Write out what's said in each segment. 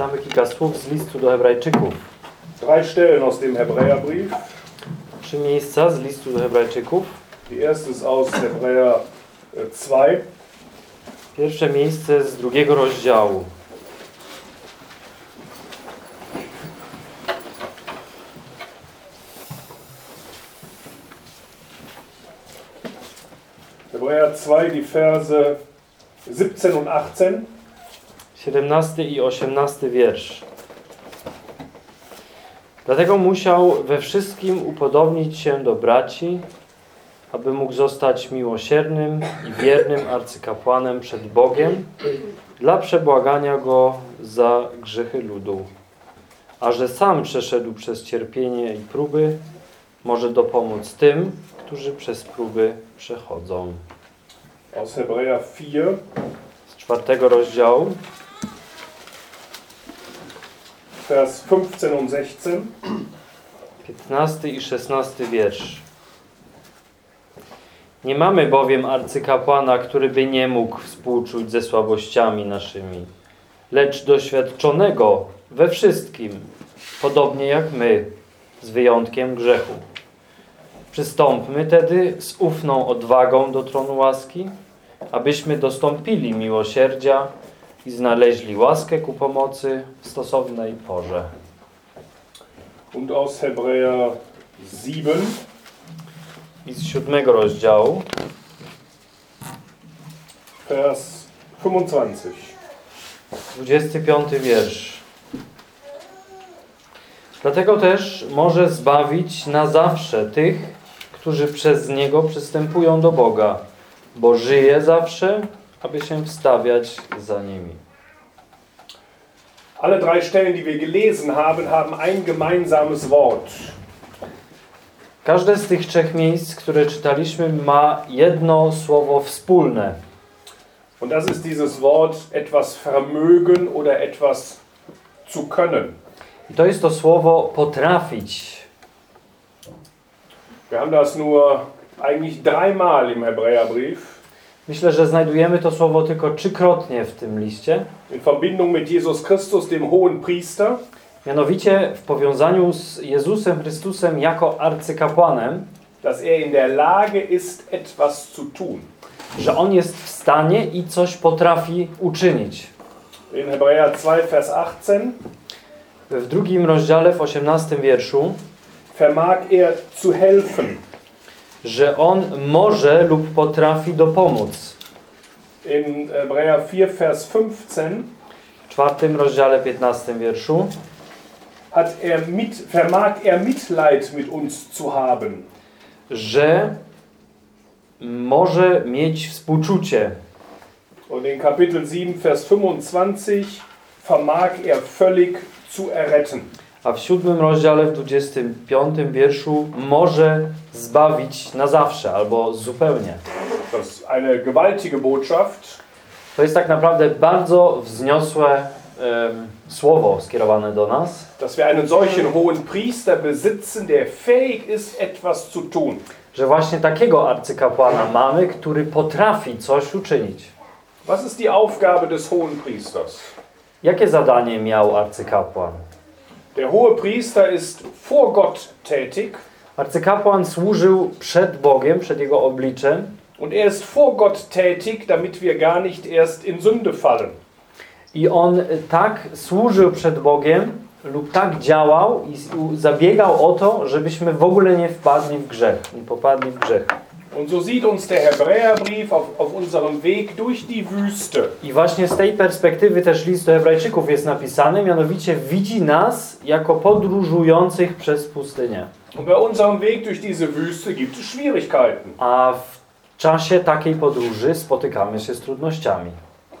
Przeczytamy kilka słów z listu do Hebrajczyków. Drei Stellen aus dem Hebräerbrief. Trzy miejsca z listu do Hebrajczyków. Die erste ist aus Hebräer äh, 2. Pierwsze miejsce z drugiego rozdziału. Hebräer 2, die Verse 17 und 18. 17 i 18 wiersz. Dlatego musiał we wszystkim upodobnić się do braci, aby mógł zostać miłosiernym i wiernym arcykapłanem przed Bogiem dla przebłagania Go za grzechy ludu. A że sam przeszedł przez cierpienie i próby, może dopomóc tym, którzy przez próby przechodzą. Aus Hebräer 4, Z czwartego rozdziału, Vers 15 und 16. 15 i 16 wiersz. Nie mamy bowiem arcykapłana, który by nie mógł współczuć ze słabościami naszymi, lecz doświadczonego we wszystkim, podobnie jak my, z wyjątkiem grzechu. Przystąpmy tedy z ufną odwagą do tronu łaski, abyśmy dostąpili miłosierdzia i znaleźli łaskę ku pomocy w stosownej porze. Und aus Hebräer 7, I z siódmego rozdziału, Vers 25. 25 wiersz. Dlatego też może zbawić na zawsze tych, którzy przez Niego przystępują do Boga, bo żyje zawsze, aby się wstawiać za nimi. Alle drei Stellen, die wir gelesen haben, haben ein gemeinsames Wort. Każde z tych trzech miejsc, które czytaliśmy, ma jedno słowo wspólne. Und das ist dieses Wort etwas vermögen oder etwas zu können. I to jest to słowo potrafić. Wir haben das nur eigentlich dreimal im Hebräerbrief Myślę, że znajdujemy to słowo tylko trzykrotnie w tym liście. in Verbindung mit Jesus Christus, dem hohen Priester. Mianowicie w powiązaniu z Jezusem Chrystusem jako arcykapłanem, dass er in der Lage ist, etwas zu tun. że On jest w stanie i coś potrafi uczynić. In Hebräer 2, Vers 18 W drugim rozdziale, w 18 wierszu, vermag er zu helfen. Że On może lub potrafi dopomóc. In Hebräer 4, Vers 15 W czwartym rozdziale, 15 wierszu, hat er mit, vermag er Mitleid mit uns zu haben. że może mieć współczucie. Und in Kapitel 7, Vers 25 vermag er völlig zu erretten. A w siódmym rozdziale, w 25 wierszu, może zbawić na zawsze albo zupełnie. To jest tak naprawdę bardzo wzniosłe em, słowo skierowane do nas, dass wir einen solchen hohen Priester besitzen, der fähig ist, etwas zu tun. że właśnie takiego arcykapłana mamy, który potrafi coś uczynić. Was ist die Aufgabe des hohen Priesters? Jakie zadanie miał arcykapłan? Der hohe Priester ist vor Gott tätig Arcykapłan służył przed Bogiem, przed Jego obliczem und er ist vor Gott tätig, damit wir gar nicht erst in Sünde fallen. i on tak służył przed Bogiem lub tak działał i zabiegał o to, żebyśmy w ogóle nie wpadli w grzech, nie popadli w grzech. Und so sieht uns der Hebräerbrief auf, auf unserem Weg durch die Wüste. I właśnie z tej perspektywy też list do Hebrajczyków jest napisany, mianowicie widzi nas jako podróżujących przez pustynię. Und bei unserem Weg durch diese Wüste gibt es Schwierigkeiten. A w czasie takiej podróży spotykamy się z trudnościami.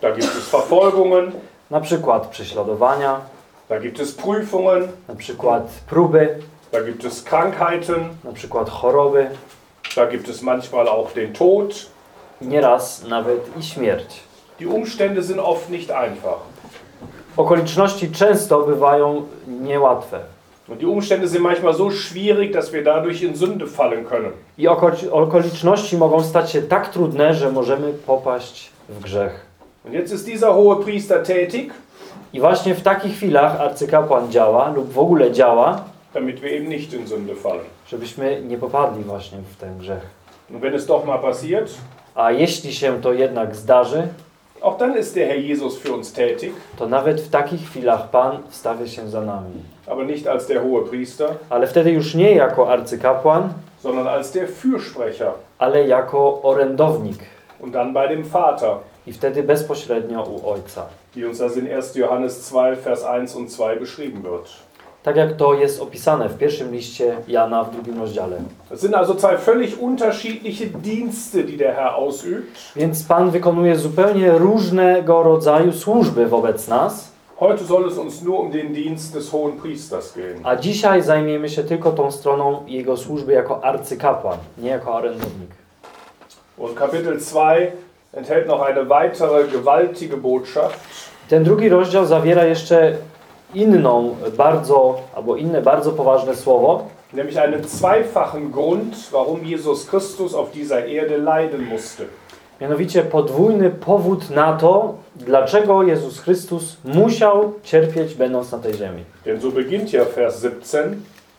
Da gibt es Verfolgungen, Na przykład prześladowania, da gibt es Prüfungen, na przykład próby, da gibt es Krankheiten, na przykład choroby da gibt es manchmal auch den Tod. nieraz nawet i śmierć. Die Umstände sind oft nicht einfach. Okoliczności często bywają niełatwe. Und die Umstände sind manchmal so schwierig, dass wir dadurch in Sünde fallen können. I oko- okoliczności mogą stać się tak trudne, że możemy popaść w grzech. Und jetzt ist dieser hohe Priester tätig I właśnie w takich chwilach arcykapłan działa lub w ogóle działa, damit wir eben nicht in Sünde fallen. Żebyśmy nie popadli właśnie w ten grzech. Und wenn es doch mal passiert, A jeśli się to jednak zdarzy, auch dann ist der Herr Jesus für uns tätig, to nawet w takich chwilach Pan wstawia się za nami. aber nicht als der hohe Priester, Ale wtedy już nie jako arcykapłan, sondern als der Fürsprecher ale jako orędownik. und dann bei dem Vater, I wtedy bezpośrednio u Ojca. wie uns das in 1. Johannes 2, Vers 1 und 2 beschrieben wird. Tak jak to jest opisane w pierwszym liście Jana w drugim rozdziale. Das sind also zwei völlig unterschiedliche Dienste, die der Herr ausübt. Więc Pan wykonuje zupełnie różnego rodzaju służby wobec nas, Heute soll es uns nur um den Dienst des hohen Priesters gehen. a dzisiaj zajmiemy się tylko tą stroną Jego służby jako arcykapłan, nie jako orędownik. Und Kapitel 2 enthält noch eine weitere gewaltige Botschaft. Ten drugi rozdział zawiera jeszcze inną bardzo, albo inne bardzo poważne słowo, Nämlich einen zweifachen Grund, warum Jesus Christus auf dieser Erde leiden musste. mianowicie podwójny powód na to, dlaczego Jezus Chrystus musiał cierpieć będąc na tej ziemi. Denn so beginnt ja Vers 17.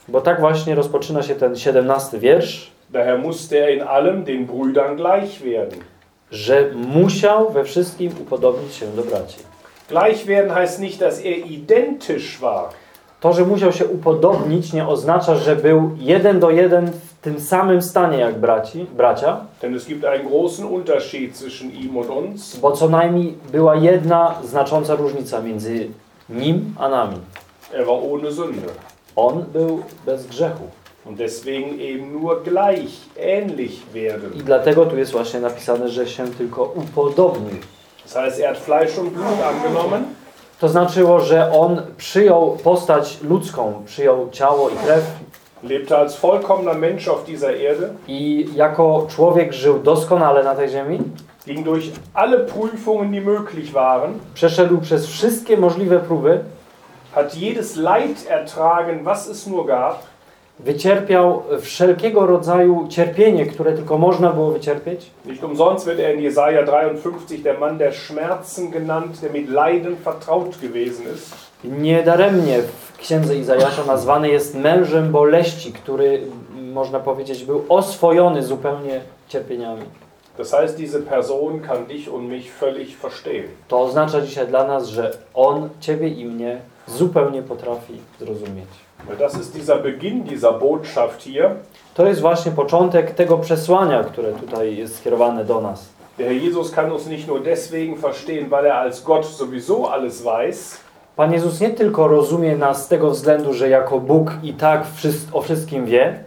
Bo tak właśnie rozpoczyna się ten 17 wiersz, Daher musste er in allem den Brüdern gleich werden. że musiał we wszystkim upodobnić się do braci. Gleich werden heißt nicht, dass er identisch war. To, że musiał się upodobnić, nie oznacza, że był jeden do jeden w tym samym stanie jak braci, bracia, Denn es gibt einen großen Unterschied zwischen ihm und uns. bo co najmniej była jedna znacząca różnica między nim a nami. Er war ohne Sünde. On był bez grzechu. Und deswegen eben nur gleich, ähnlich werden. I dlatego tu jest właśnie napisane, że się tylko upodobnił. Das heißt, er hat Fleisch und Blut angenommen. To znaczyło, że on przyjął postać ludzką, przyjął ciało i krew. Lebte als vollkommener Mensch auf dieser Erde, i jako człowiek żył doskonale na tej ziemi, ging durch alle Prüfungen, die möglich waren, przeszedł przez wszystkie możliwe próby, hat jedes Leid ertragen, was es nur gab, wycierpiał wszelkiego rodzaju cierpienie, które tylko można było wycierpieć. Nicht umsonst wird er in Jesaja 53 der Mann der Schmerzen genannt, der mit Leiden vertraut gewesen ist. Niedaremnie w księdze Izajasza nazwany jest mężem boleści, który można powiedzieć był oswojony zupełnie cierpieniami. Das heißt, diese Person kann dich und mich völlig verstehen. To oznacza dzisiaj dla nas, że on ciebie i mnie zupełnie potrafi zrozumieć. Das ist dieser Beginn dieser Botschaft hier. To jest właśnie początek tego przesłania, które tutaj jest skierowane do nas. Der Herr Jesus kann uns nicht nur deswegen verstehen, weil er als Gott sowieso alles weiß, Pan Jezus nie tylko rozumie nas z tego względu, że jako Bóg i tak o wszystkim wie,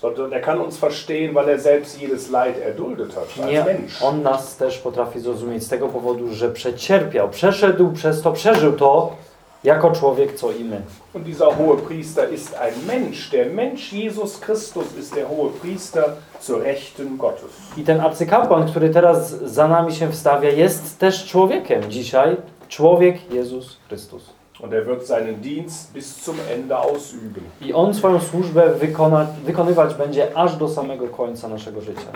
sondern er kann uns verstehen, weil er selbst jedes Leid erduldet hat nie, als Mensch. On nas też potrafi zrozumieć z tego powodu, że przecierpiał, przeszedł przez to, przeżył to jako człowiek, co i my. Und dieser hohe Priester ist ein Mensch. Der Mensch Jesus Christus ist der hohe Priester zur Rechten Gottes. I ten arcykapłan, który teraz za nami się wstawia, jest też człowiekiem dzisiaj. Człowiek Jezus Chrystus. Und er wird seinen Dienst bis zum Ende ausüben. I on swoją służbę wykona, wykonywać będzie aż do samego końca naszego życia.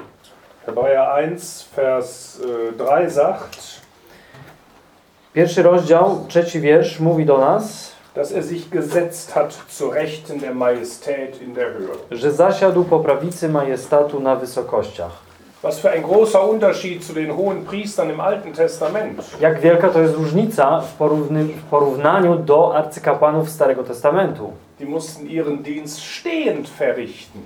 Hebräer 1, Vers äh, 3 sagt, Pierwszy rozdział, trzeci wiersz mówi do nas, dass er sich gesetzt hat zur Rechten der Majestät in der Höhe. że zasiadł po prawicy majestatu na wysokościach. Was für ein großer Unterschied zu den hohen Priestern im Alten Testament. Jak wielka to jest różnica w, porówny, w porównaniu do arcykapłanów Starego Testamentu. Die mussten ihren Dienst stehend verrichten.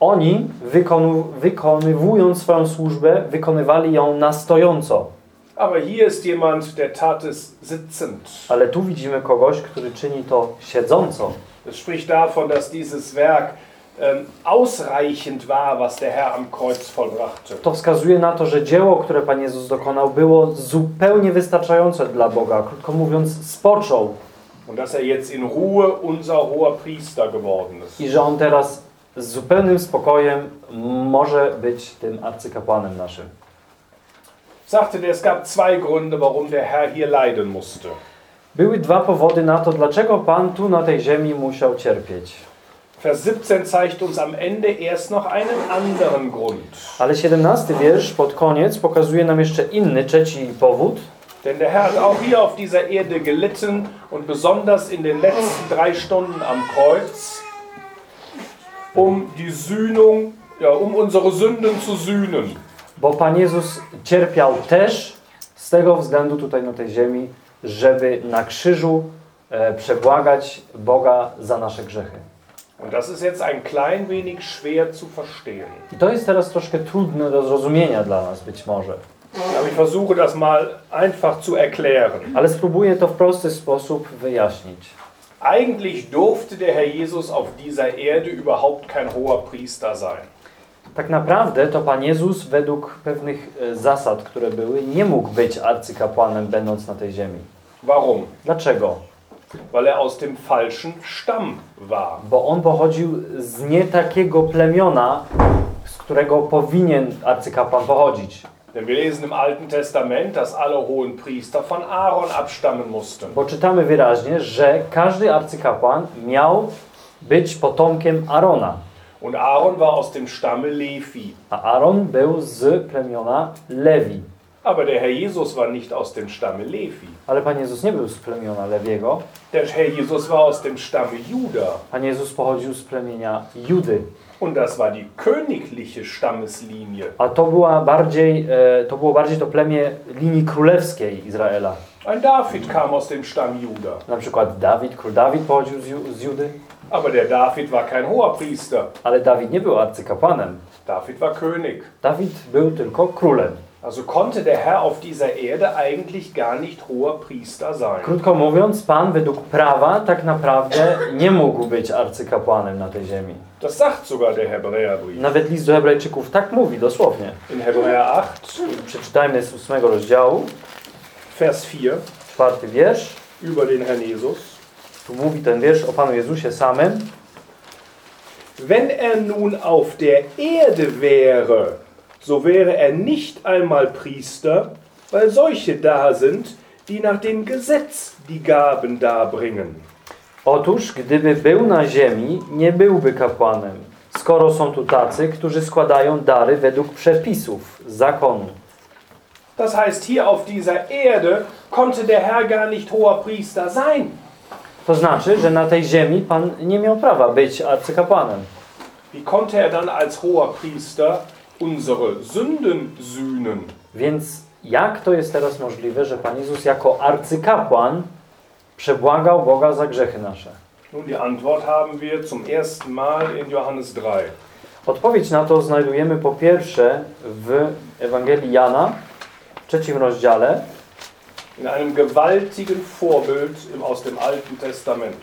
Oni, wykonu, wykonywując swoją służbę, wykonywali ją na stojąco. Aber hier ist jemand, der tat es sitzend. Ale tu widzimy kogoś, który czyni to siedząco. Es spricht davon, dass dieses Werk ähm, ausreichend war, was der Herr am Kreuz vollbrachte. To wskazuje na to, że dzieło, które Pan Jezus dokonał, było zupełnie wystarczające dla Boga. Krótko mówiąc, spoczął. Und dass er jetzt in Ruhe unser hoher Priester geworden ist. I że On teraz z zupełnym spokojem może być tym arcykapłanem naszym. Sagte, es gab zwei Gründe, warum der Herr hier leiden musste. Były dwa powody na to, dlaczego Pan tu na tej ziemi musiał cierpieć. Vers 17 zeigt uns am Ende erst noch einen anderen Grund. Ale 17 wiersz pod koniec pokazuje nam jeszcze inny, trzeci powód. Denn der Herr hat auch hier auf dieser Erde gelitten und besonders in den letzten drei Stunden am Kreuz, um die Sühnung, ja, um unsere Sünden zu sühnen. Bo Pan Jezus cierpiał też z tego względu tutaj na tej ziemi, żeby na krzyżu e, przebłagać Boga za nasze grzechy. Und das ist jetzt ein klein wenig schwer zu verstehen. I to jest teraz troszkę trudne do zrozumienia dla nas być może. Aber ich versuche das mal einfach zu erklären. Ale spróbuję to w prosty sposób wyjaśnić. Eigentlich durfte der Herr Jesus auf dieser Erde überhaupt kein hoher Priester sein. Tak naprawdę to Pan Jezus według pewnych e, zasad, które były, nie mógł być arcykapłanem będąc na tej ziemi. Warum? Dlaczego? Weil er aus dem falschen Stamm war. Bo on pochodził z nie takiego plemiona, z którego powinien arcykapłan pochodzić. Denn wir lesen im Alten Testament, dass alle hohen Priester von Aaron abstammen mussten. Bo czytamy wyraźnie, że każdy arcykapłan miał być potomkiem Arona. Und Aaron war aus dem Stamme Levi. A Aaron był z plemiona Lewi. Aber der Herr Jesus war nicht aus dem Stamme Levi. Ale Pan Jezus nie był z plemiona Lewiego. Der Herr Jesus war aus dem Stamme Juda. Pan Jezus pochodził z plemienia Judy. Und das war die königliche Stammeslinie. A to, była bardziej, e, to było bardziej to plemię linii królewskiej Izraela. Ein David kam aus dem Stamm Juda. Na przykład Dawid, król Dawid pochodził z Judy, Aber der David war kein hoher Priester. ale Dawid nie był arcykapłanem. David war König. Dawid był tylko królem. Also konnte der Herr auf dieser Erde eigentlich gar nicht hoher Priester sein. Krótko mówiąc, Pan według prawa tak naprawdę nie mógł być arcykapłanem na tej ziemi. Das sagt sogar der Hebräerbrief. Nawet list do Hebrajczyków tak mówi, dosłownie. In Hebräer 8, Przeczytajmy z ósmego rozdziału, Vers 4, czwarty wiersz. über den Herrn Jesus. Tu mówi ten wiersz o Panu Jezusie samym. Wenn er nun auf der Erde wäre, so wäre er nicht einmal Priester, weil solche da sind, die nach dem Gesetz die Gaben darbringen. Otóż, gdyby był na ziemi, nie byłby kapłanem, skoro są tu tacy, którzy składają dary według przepisów, zakonu. Das heißt, hier auf dieser Erde konnte der Herr gar nicht hoher Priester sein. To znaczy, że na tej ziemi Pan nie miał prawa być arcykapłanem. Wie konnte er dann als hoher Priester unsere Sünden sühnen? Więc jak to jest teraz możliwe, że Pan Jezus jako arcykapłan przebłagał Boga za grzechy nasze? Nun, die Antwort haben wir zum ersten Mal in Johannes 3. Odpowiedź na to znajdujemy po pierwsze w Ewangelii Jana, w trzecim rozdziale, In einem gewaltigen Vorbild aus dem Alten Testament.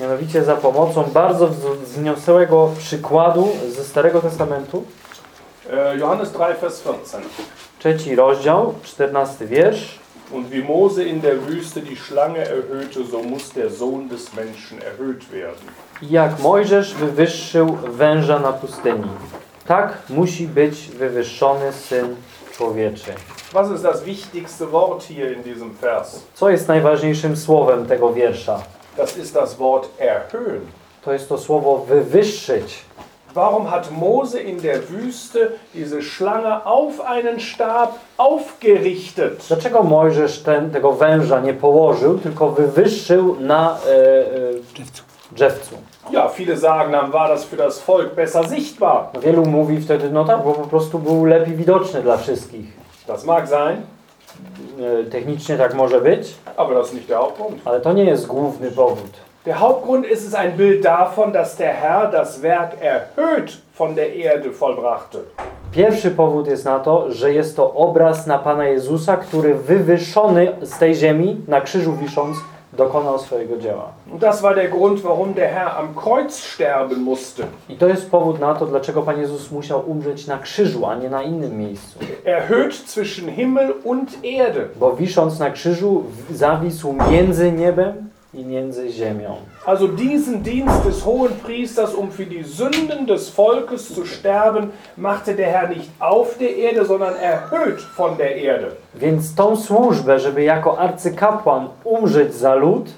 mianowicie za pomocą bardzo wz- wzniosłego przykładu ze Starego Testamentu, Äh, Johannes 3, Vers 14. trzeci rozdział, czternasty wiersz. Und wie Mose in der Wüste die Schlange erhöhte, so muss der Sohn des Menschen erhöht werden. Jak Mojżesz wywyższył węża na pustyni, tak musi być wywyższony Syn Człowieczy. Was ist das wichtigste Wort hier in diesem Vers? Co jest najważniejszym słowem tego wiersza? Das ist das Wort erhöhen. To jest to słowo wywyższyć. Warum hat Mose in der Wüste diese Schlange auf einen Stab aufgerichtet? Dlaczego Mojżesz ten, tego węża nie położył, tylko wywyższył na e, e, drzewcu? Ja, viele sagen, dann war das für das Volk besser sichtbar. Wielu mówi wtedy, no tak, bo po prostu był lepiej widoczny dla wszystkich. Das mag sein, technicznie tak może być, aber das ist nicht der Hauptgrund. ale to nie jest główny powód. Der Hauptgrund ist es ein Bild davon, dass der Herr das Werk erhöht von der Erde vollbrachte. Pierwszy powód jest na to, że jest to obraz na Pana Jezusa, który wywyższony z tej ziemi, na krzyżu wisząc, dokonał swojego dzieła. Und das war der Grund, warum der Herr am Kreuz sterben musste. I to jest powód na to, dlaczego Pan Jezus musiał umrzeć na krzyżu, a nie na innym miejscu. Erhöht zwischen Himmel und Erde. Bo wisząc na krzyżu, zawisł między niebem i między ziemią. Also diesen Dienst des hohen Priesters, um für die Sünden des Volkes zu sterben, machte der Herr nicht auf der Erde, sondern erhöht von der Erde. Więc tą służbę, żeby jako arcykapłan umrzeć za lud,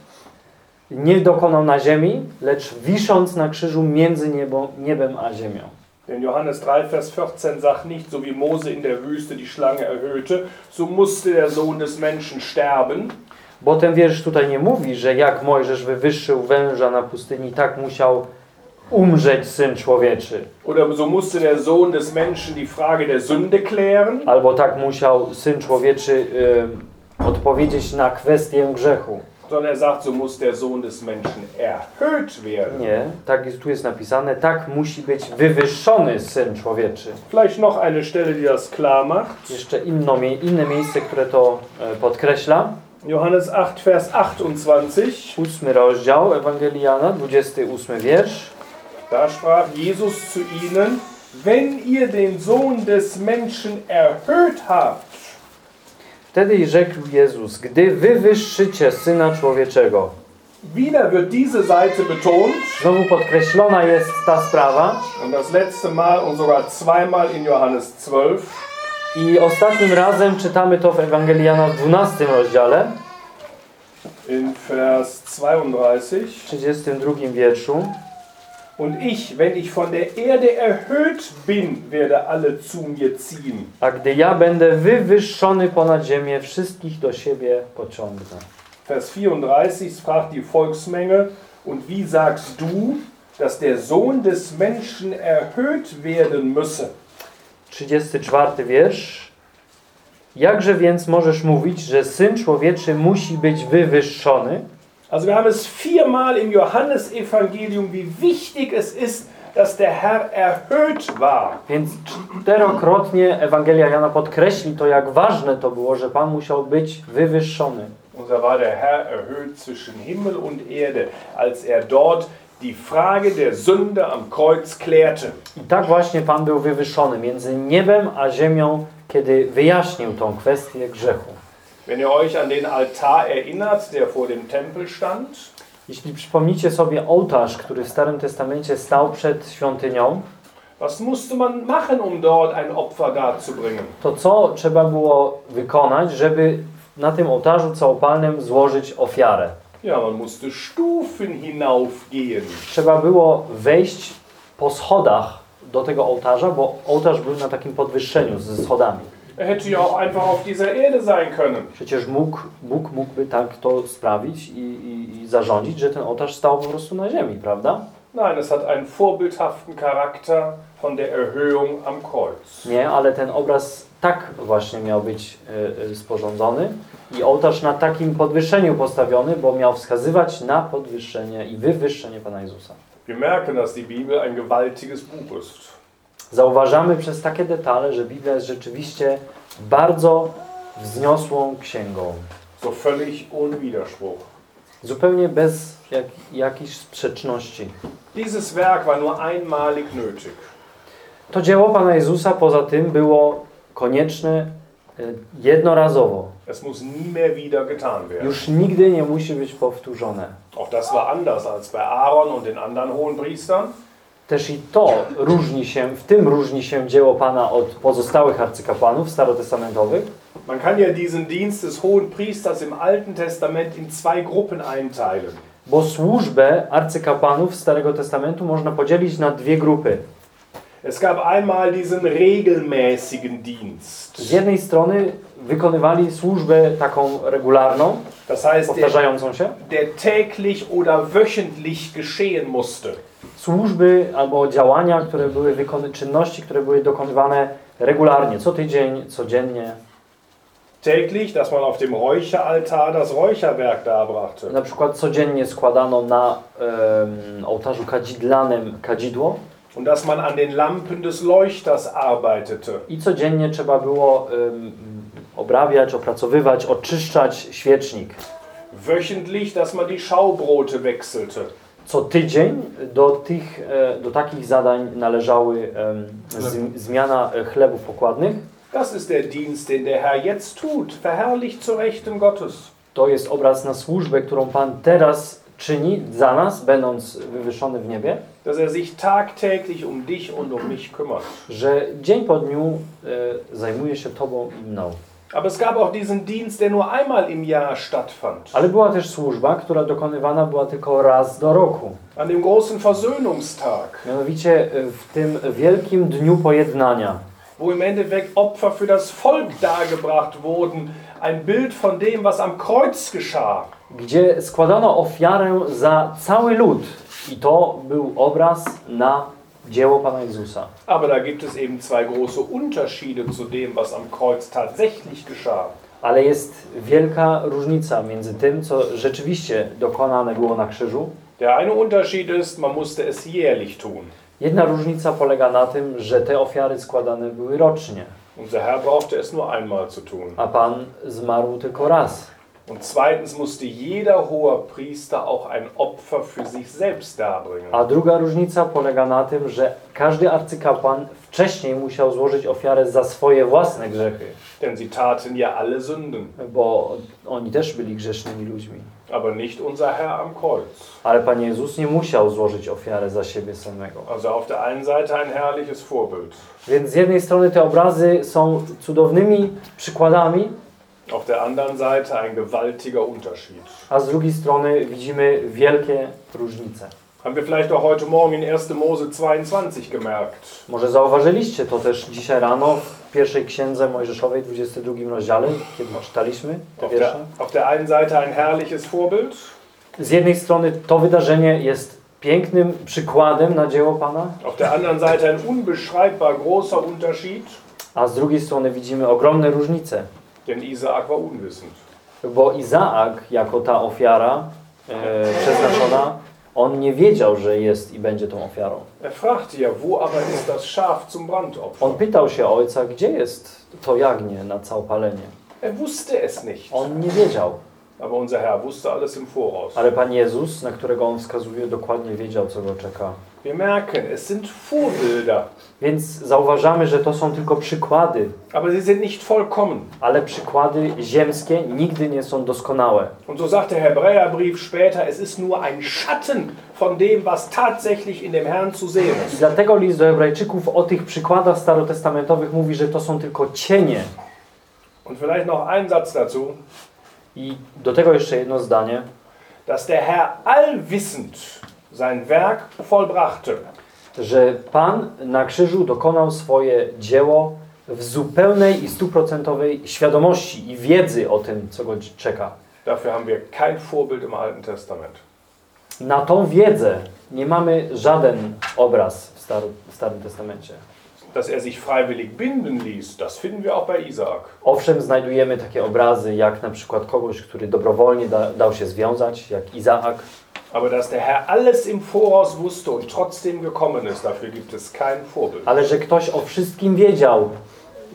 nie dokonał na ziemi, lecz wisząc na krzyżu między niebo, niebem a ziemią. Denn Johannes 3, Vers 14 sagt nicht, so wie Mose in der Wüste die Schlange erhöhte, so musste der Sohn des Menschen sterben. Bo ten wiersz tutaj nie mówi, że jak Mojżesz wywyższył węża na pustyni, tak musiał umrzeć Syn Człowieczy. Oder so musste der Sohn des Menschen die Frage der Sünde klären. Albo tak musiał Syn Człowieczy y, odpowiedzieć na kwestię grzechu. sondern er sagt, so muss der Sohn des Menschen erhöht werden. Nie, tak jest, tu jest napisane, tak musi być wywyższony Syn Człowieczy. Vielleicht noch eine Stelle, die das klar macht. Jeszcze inno, inne miejsce, które to e, podkreśla. Johannes 8, Vers 28. Ósmy rozdział Ewangelii Jana, 28 wiersz. Da sprach Jesus zu ihnen, wenn ihr den Sohn des Menschen erhöht habt, Wtedy rzekł Jezus, gdy wywyższycie Syna Człowieczego. wieder wird diese Seite betont Znowu podkreślona jest ta sprawa. und das letzte Mal und sogar zweimal in Johannes 12. I ostatnim razem czytamy to w Ewangelii Jana w 12 rozdziale, In Vers 32. w 32 wierszu. Und ich, wenn ich von der Erde erhöht bin, werde alle zu mir ziehen. A gdy ja będę wywyższony ponad ziemię, wszystkich do siebie pociągnę. Vers 34 fragt die Volksmenge, und wie sagst du, dass der Sohn des Menschen erhöht werden müsse? 34 wiersz. Jakże więc możesz mówić, że Syn Człowieczy musi być wywyższony? Also wir haben es viermal im Johannesevangelium, wie wichtig es ist, dass der Herr erhöht war. Więc czterokrotnie Ewangelia Jana podkreśli to, jak ważne to było, że Pan musiał być wywyższony. Und da war der Herr erhöht zwischen Himmel und Erde, als er dort die Frage der Sünde am Kreuz klärte. I tak właśnie Pan był wywyższony między niebem a ziemią, kiedy wyjaśnił tą kwestię grzechu. Wenn ihr euch an den Altar erinnert, der vor dem Tempel stand, Jeśli przypomnicie sobie ołtarz, który w Starym Testamencie stał przed świątynią, was musste man machen, um dort ein Opfer darzubringen? to co trzeba było wykonać, żeby na tym ołtarzu całopalnym złożyć ofiarę? Ja, man musste Stufen hinaufgehen. Trzeba było wejść po schodach do tego ołtarza, bo ołtarz był na takim podwyższeniu ze schodami. Er hätte ja auch einfach auf dieser Erde sein können. Przecież mógł, Bóg mógłby tak to sprawić i, i, i zarządzić, że ten ołtarz stał po prostu na ziemi, prawda? Nein, es hat einen vorbildhaften Charakter von der Erhöhung am Kreuz. Nie, ale ten obraz tak właśnie miał być y, y, sporządzony i ołtarz na takim podwyższeniu postawiony, bo miał wskazywać na podwyższenie i wywyższenie Pana Jezusa. Wir merken, dass die Bibel ein gewaltiges Buch ist. Zauważamy przez takie detale, że Biblia jest rzeczywiście bardzo wzniosłą księgą. So völlig ohne Widerspruch. Zupełnie bez jak, jakichś sprzeczności. Dieses Werk war nur einmalig nötig. To dzieło Pana Jezusa poza tym było konieczne y, jednorazowo. Es muss nie mehr wieder getan werden. Już nigdy nie musi być powtórzone. Auch das war anders als bei Aaron und den anderen hohen Priestern. Też i to różni się, w tym różni się dzieło Pana od pozostałych arcykapłanów starotestamentowych, Man kann ja diesen Dienst des hohen Priesters im Alten Testament in zwei Gruppen einteilen. bo służbę arcykapłanów Starego Testamentu można podzielić na dwie grupy. Es gab einmal diesen regelmäßigen Dienst. Z jednej strony wykonywali służbę taką regularną, Das heißt, powtarzającą się, der täglich oder wöchentlich geschehen musste. służby albo działania, które były czynności, które były dokonywane regularnie, co tydzień, codziennie. Täglich, dass man auf dem Räucheraltar das Räucherwerk darbrachte. Na przykład codziennie składano na em, ołtarzu kadzidlanym kadzidło Und dass man an den Lampen des Leuchters arbeitete. i codziennie trzeba było em, obrabiać, opracowywać, oczyszczać świecznik. Wöchentlich, dass man die Schaubrote wechselte. Co tydzień do, tych, e, do takich zadań należały em, z, zmiana e, chlebów pokładnych. Das ist der Dienst, den der Herr jetzt tut, verherrlicht zu Rechten Gottes. To jest obraz na służbę, którą Pan teraz czyni za nas, będąc wywyższony w niebie, Dass er sich tagtäglich um dich und um mich kümmert. że dzień po dniu e, zajmuje się Tobą i mną. Aber es gab auch diesen Dienst, der nur einmal im Jahr stattfand. Ale była też służba, która dokonywana była tylko raz do roku. An dem großen Versöhnungstag, Mianowicie y, w tym wielkim dniu pojednania, wo im Endeffekt Opfer für das Volk dargebracht wurden. Ein Bild von dem, was am Kreuz geschah. gdzie składano ofiarę za cały lud. I to był obraz na dzieło Pana Jezusa. Aber da gibt es eben zwei große Unterschiede zu dem, was am Kreuz tatsächlich geschah. Ale jest wielka różnica między tym, co rzeczywiście dokonane było na krzyżu. Der eine Unterschied ist, man musste es jährlich tun. Jedna różnica polega na tym, że te ofiary składane były rocznie, Unser Herr brauchte es nur einmal zu tun. a Pan zmarł tylko raz. Und zweitens musste jeder hoher Priester auch ein Opfer für sich selbst darbringen. A druga różnica polega na tym, że każdy arcykapłan wcześniej musiał złożyć ofiarę za swoje własne grzechy, Denn sie taten ja alle Sünden, bo oni też byli grzesznymi ludźmi. aber nicht unser Herr am Kreuz. Ale Pan Jezus nie musiał złożyć ofiarę za siebie samego. Also auf der einen Seite ein herrliches Vorbild, Więc z jednej strony te obrazy są cudownymi przykładami, auf der anderen Seite ein gewaltiger Unterschied. a z drugiej strony widzimy wielkie różnice. Haben wir vielleicht auch heute Morgen in 1. Mose 22 gemerkt. Może zauważyliście to też dzisiaj rano w pierwszej księdze Mojżeszowej, 22 rozdziale, kiedy czytaliśmy te Auf der, auf der einen Seite ein herrliches Vorbild, Z jednej strony to wydarzenie jest pięknym przykładem na dzieło Pana, auf der anderen Seite ein unbeschreibbar großer Unterschied, a z drugiej strony widzimy ogromne różnice, denn Isaak war unwissend. bo Izaak jako ta ofiara e, przeznaczona, on nie wiedział, że jest i będzie tą ofiarą. Er fragte ja, wo aber ist das Schaf zum Brandopfer? On pytał się ojca, gdzie jest to jagnię na całopalenie. Er wusste es nicht. On nie wiedział, Aber unser Herr wusste alles im Voraus. ale Pan Jezus, na którego on wskazuje, dokładnie wiedział, co go czeka. Wir merken, es sind Vorbilder, Więc zauważamy, że to są tylko przykłady, aber sie sind nicht vollkommen. ale przykłady ziemskie nigdy nie są doskonałe. Und so sagt der Hebräerbrief später, es ist nur ein Schatten von dem, was tatsächlich in dem Herrn zu sehen I ist. dlatego list do Hebrajczyków o tych przykładach starotestamentowych mówi, że to są tylko cienie. Und vielleicht noch ein Satz dazu, I do tego jeszcze jedno zdanie, dass der Herr allwissend sein Werk vollbrachte. że Pan na krzyżu dokonał swoje dzieło w zupełnej i stuprocentowej świadomości i wiedzy o tym, co go czeka. Dafür haben wir kein Vorbild im Alten Testament. Na tą wiedzę nie mamy żaden obraz w Starym, w Starym Testamencie. Dass er sich freiwillig binden ließ, das finden wir auch bei Isaak. Owszem, znajdujemy takie obrazy, jak na przykład kogoś, który dobrowolnie da, dał się związać, jak Izaak, Aber dass der Herr alles im Voraus wusste und trotzdem gekommen ist, dafür gibt es kein Vorbild. ale że ktoś o wszystkim wiedział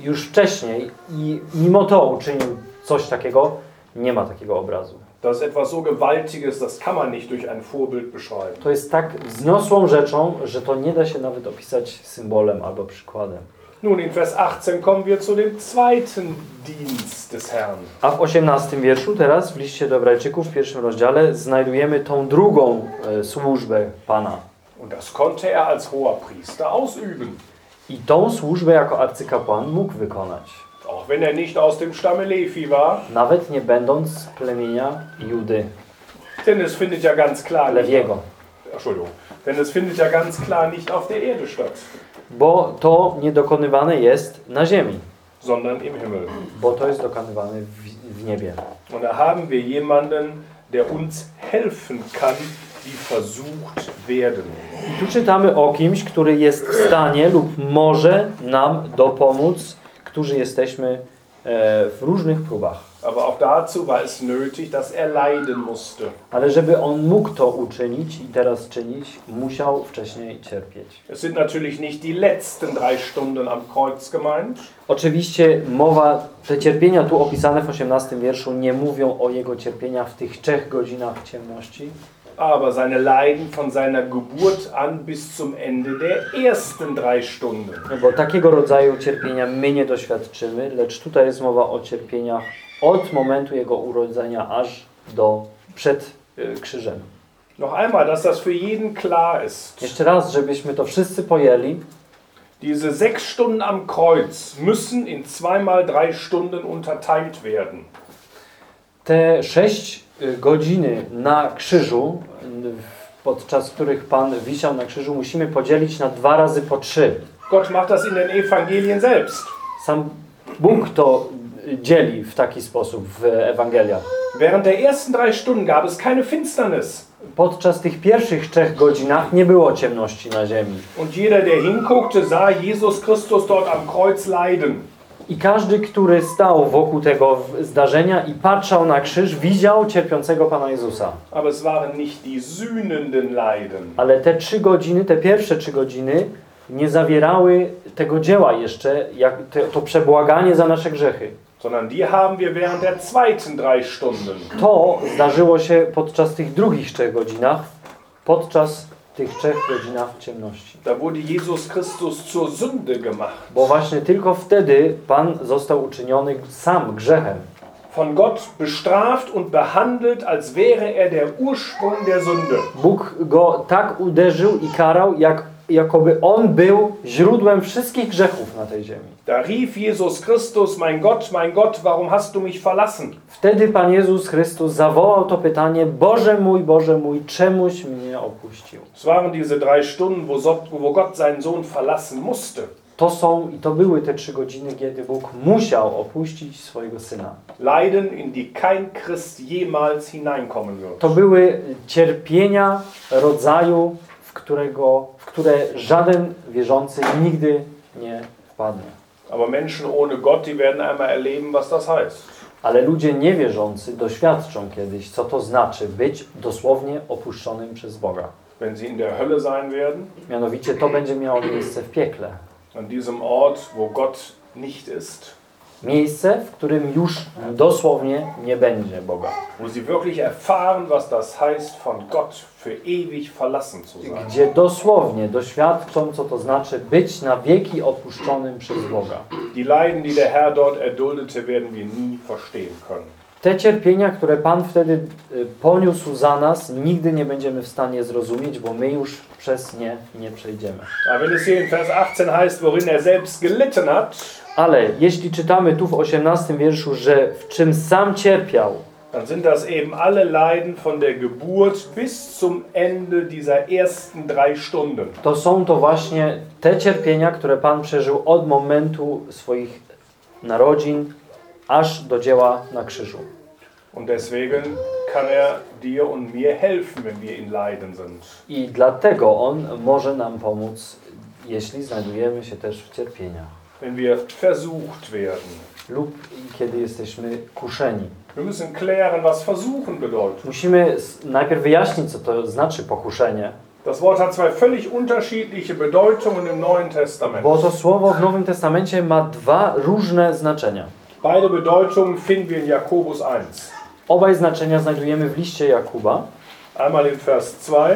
już wcześniej i mimo to uczynił coś takiego, nie ma takiego obrazu. Das ist etwas so Gewaltiges, das kann man nicht durch ein Vorbild beschreiben. To jest tak wzniosłą rzeczą, że to nie da się nawet opisać symbolem albo przykładem. Nun, in Vers 18 kommen wir zu dem zweiten Dienst des Herrn. A w 18 wierszu teraz w liście do Hebrajczyków w pierwszym rozdziale znajdujemy tą drugą e, służbę Pana. Und das konnte er als hoher Priester ausüben. I tą służbę jako arcykapłan mógł wykonać. Auch wenn er nicht aus dem Stamme Levi war, Nawet nie będąc z plemienia Judy, denn es findet ja ganz klar nicht, Lewiego. Entschuldigung, denn es findet ja ganz klar nicht auf der Erde statt, Bo to nie dokonywane jest na ziemi, sondern im Himmel. bo to jest dokonywane w, w niebie. Und da haben wir jemanden, der uns helfen kann, die versucht werden. I tu czytamy o kimś, który jest w stanie lub może nam dopomóc, którzy jesteśmy e, w różnych próbach. Aber auch dazu war es nötig, dass er leiden musste. Ale żeby on mógł to uczynić i teraz czynić, musiał wcześniej cierpieć. Es sind natürlich nicht die letzten drei Stunden am Kreuz gemeint, Oczywiście mowa, te cierpienia tu opisane w 18 wierszu nie mówią o jego cierpieniach w tych trzech godzinach ciemności, aber seine Leiden von seiner Geburt an bis zum Ende der ersten drei Stunden. no bo takiego rodzaju cierpienia my nie doświadczymy, lecz tutaj jest mowa o cierpieniach od momentu jego urodzenia aż do przed y, krzyżem. Noch einmal, dass das für jeden klar ist. Jeszcze raz, żebyśmy to wszyscy pojęli, Diese sechs Stunden am Kreuz müssen in zweimal drei Stunden unterteilt werden. Te sześć y, godziny na krzyżu, podczas których Pan wisiał na krzyżu, musimy podzielić na dwa razy po trzy. Gott macht das in den Evangelien selbst. Sam Bóg to dzieli w taki sposób w Ewangeliach. Während der ersten drei Stunden gab es keine Finsternis. Podczas tych pierwszych trzech godzinach nie było ciemności na ziemi. Und jeder, der hinguckte, sah Jesus Christus dort am Kreuz leiden. I każdy, który stał wokół tego zdarzenia i patrzał na krzyż, widział cierpiącego Pana Jezusa. Aber es waren nicht die sühnenden Leiden. Ale te trzy godziny, te pierwsze trzy godziny nie zawierały tego dzieła jeszcze, jak to przebłaganie za nasze grzechy. Sondern die haben wir während der zweiten drei Stunden. To zdarzyło się podczas tych drugich trzech godzinach, podczas tych trzech godzinach ciemności. Da wurde Jesus Christus zur Sünde gemacht. Bo właśnie tylko wtedy Pan został uczyniony sam grzechem. Von Gott bestraft und behandelt, als wäre er der Ursprung der Sünde. Bóg go tak uderzył i karał, jak, jakoby On był źródłem wszystkich grzechów na tej ziemi. Da rief Jesus Christus, mein Gott, mein Gott, warum hast du mich verlassen? Wtedy Pan Jezus Chrystus zawołał to pytanie: Boże mój, Boże mój, czemuś mnie opuścił? Es waren diese drei Stunden, wo Gott, wo Gott seinen Sohn verlassen musste. To są i to były te trzy godziny, kiedy Bóg musiał opuścić swojego syna. Leiden, in die kein Christ jemals hineinkommen wird. To były cierpienia rodzaju, w, którego, które żaden wierzący nigdy nie wpadnie. Aber Menschen ohne Gott, die werden einmal erleben, was das heißt. Ale ludzie niewierzący doświadczą kiedyś, co to znaczy być dosłownie opuszczonym przez Boga. Wenn sie in der Hölle sein werden, Mianowicie to będzie miało miejsce w piekle. an diesem Ort, wo Gott nicht ist, Miejsce, w którym już dosłownie nie będzie Boga. Gdzie dosłownie doświadczą, co to znaczy być na wieki opuszczonym przez Boga. Die Leiden, die der Herr dort erduldete, werden wir nie verstehen können. Te cierpienia, które Pan wtedy y, poniósł za nas, nigdy nie będziemy w stanie zrozumieć, bo my już przez nie nie przejdziemy. Aber wenn es hier in Vers 18 heißt, worin er selbst gelitten hat, Ale jeśli czytamy tu w 18 wierszu, że w czym sam cierpiał, dann sind das eben alle Leiden von der Geburt bis zum Ende dieser ersten drei Stunden. to są to właśnie te cierpienia, które Pan przeżył od momentu swoich narodzin aż do dzieła na krzyżu. Und deswegen kann er dir und mir helfen, wenn wir in Leiden sind. I dlatego On może nam pomóc, jeśli znajdujemy się też w cierpieniach Wenn wir versucht werden. lub kiedy jesteśmy kuszeni. Wir müssen klären, was versuchen bedeutet. Musimy najpierw wyjaśnić, co to znaczy pokuszenie, Das Wort hat zwei völlig unterschiedliche Bedeutungen im Neuen Testament. bo to słowo w Nowym Testamencie ma dwa różne znaczenia. Beide Bedeutungen finden wir in Jakobus 1. Obaj znaczenia znajdujemy w liście Jakuba, Einmal in Vers 2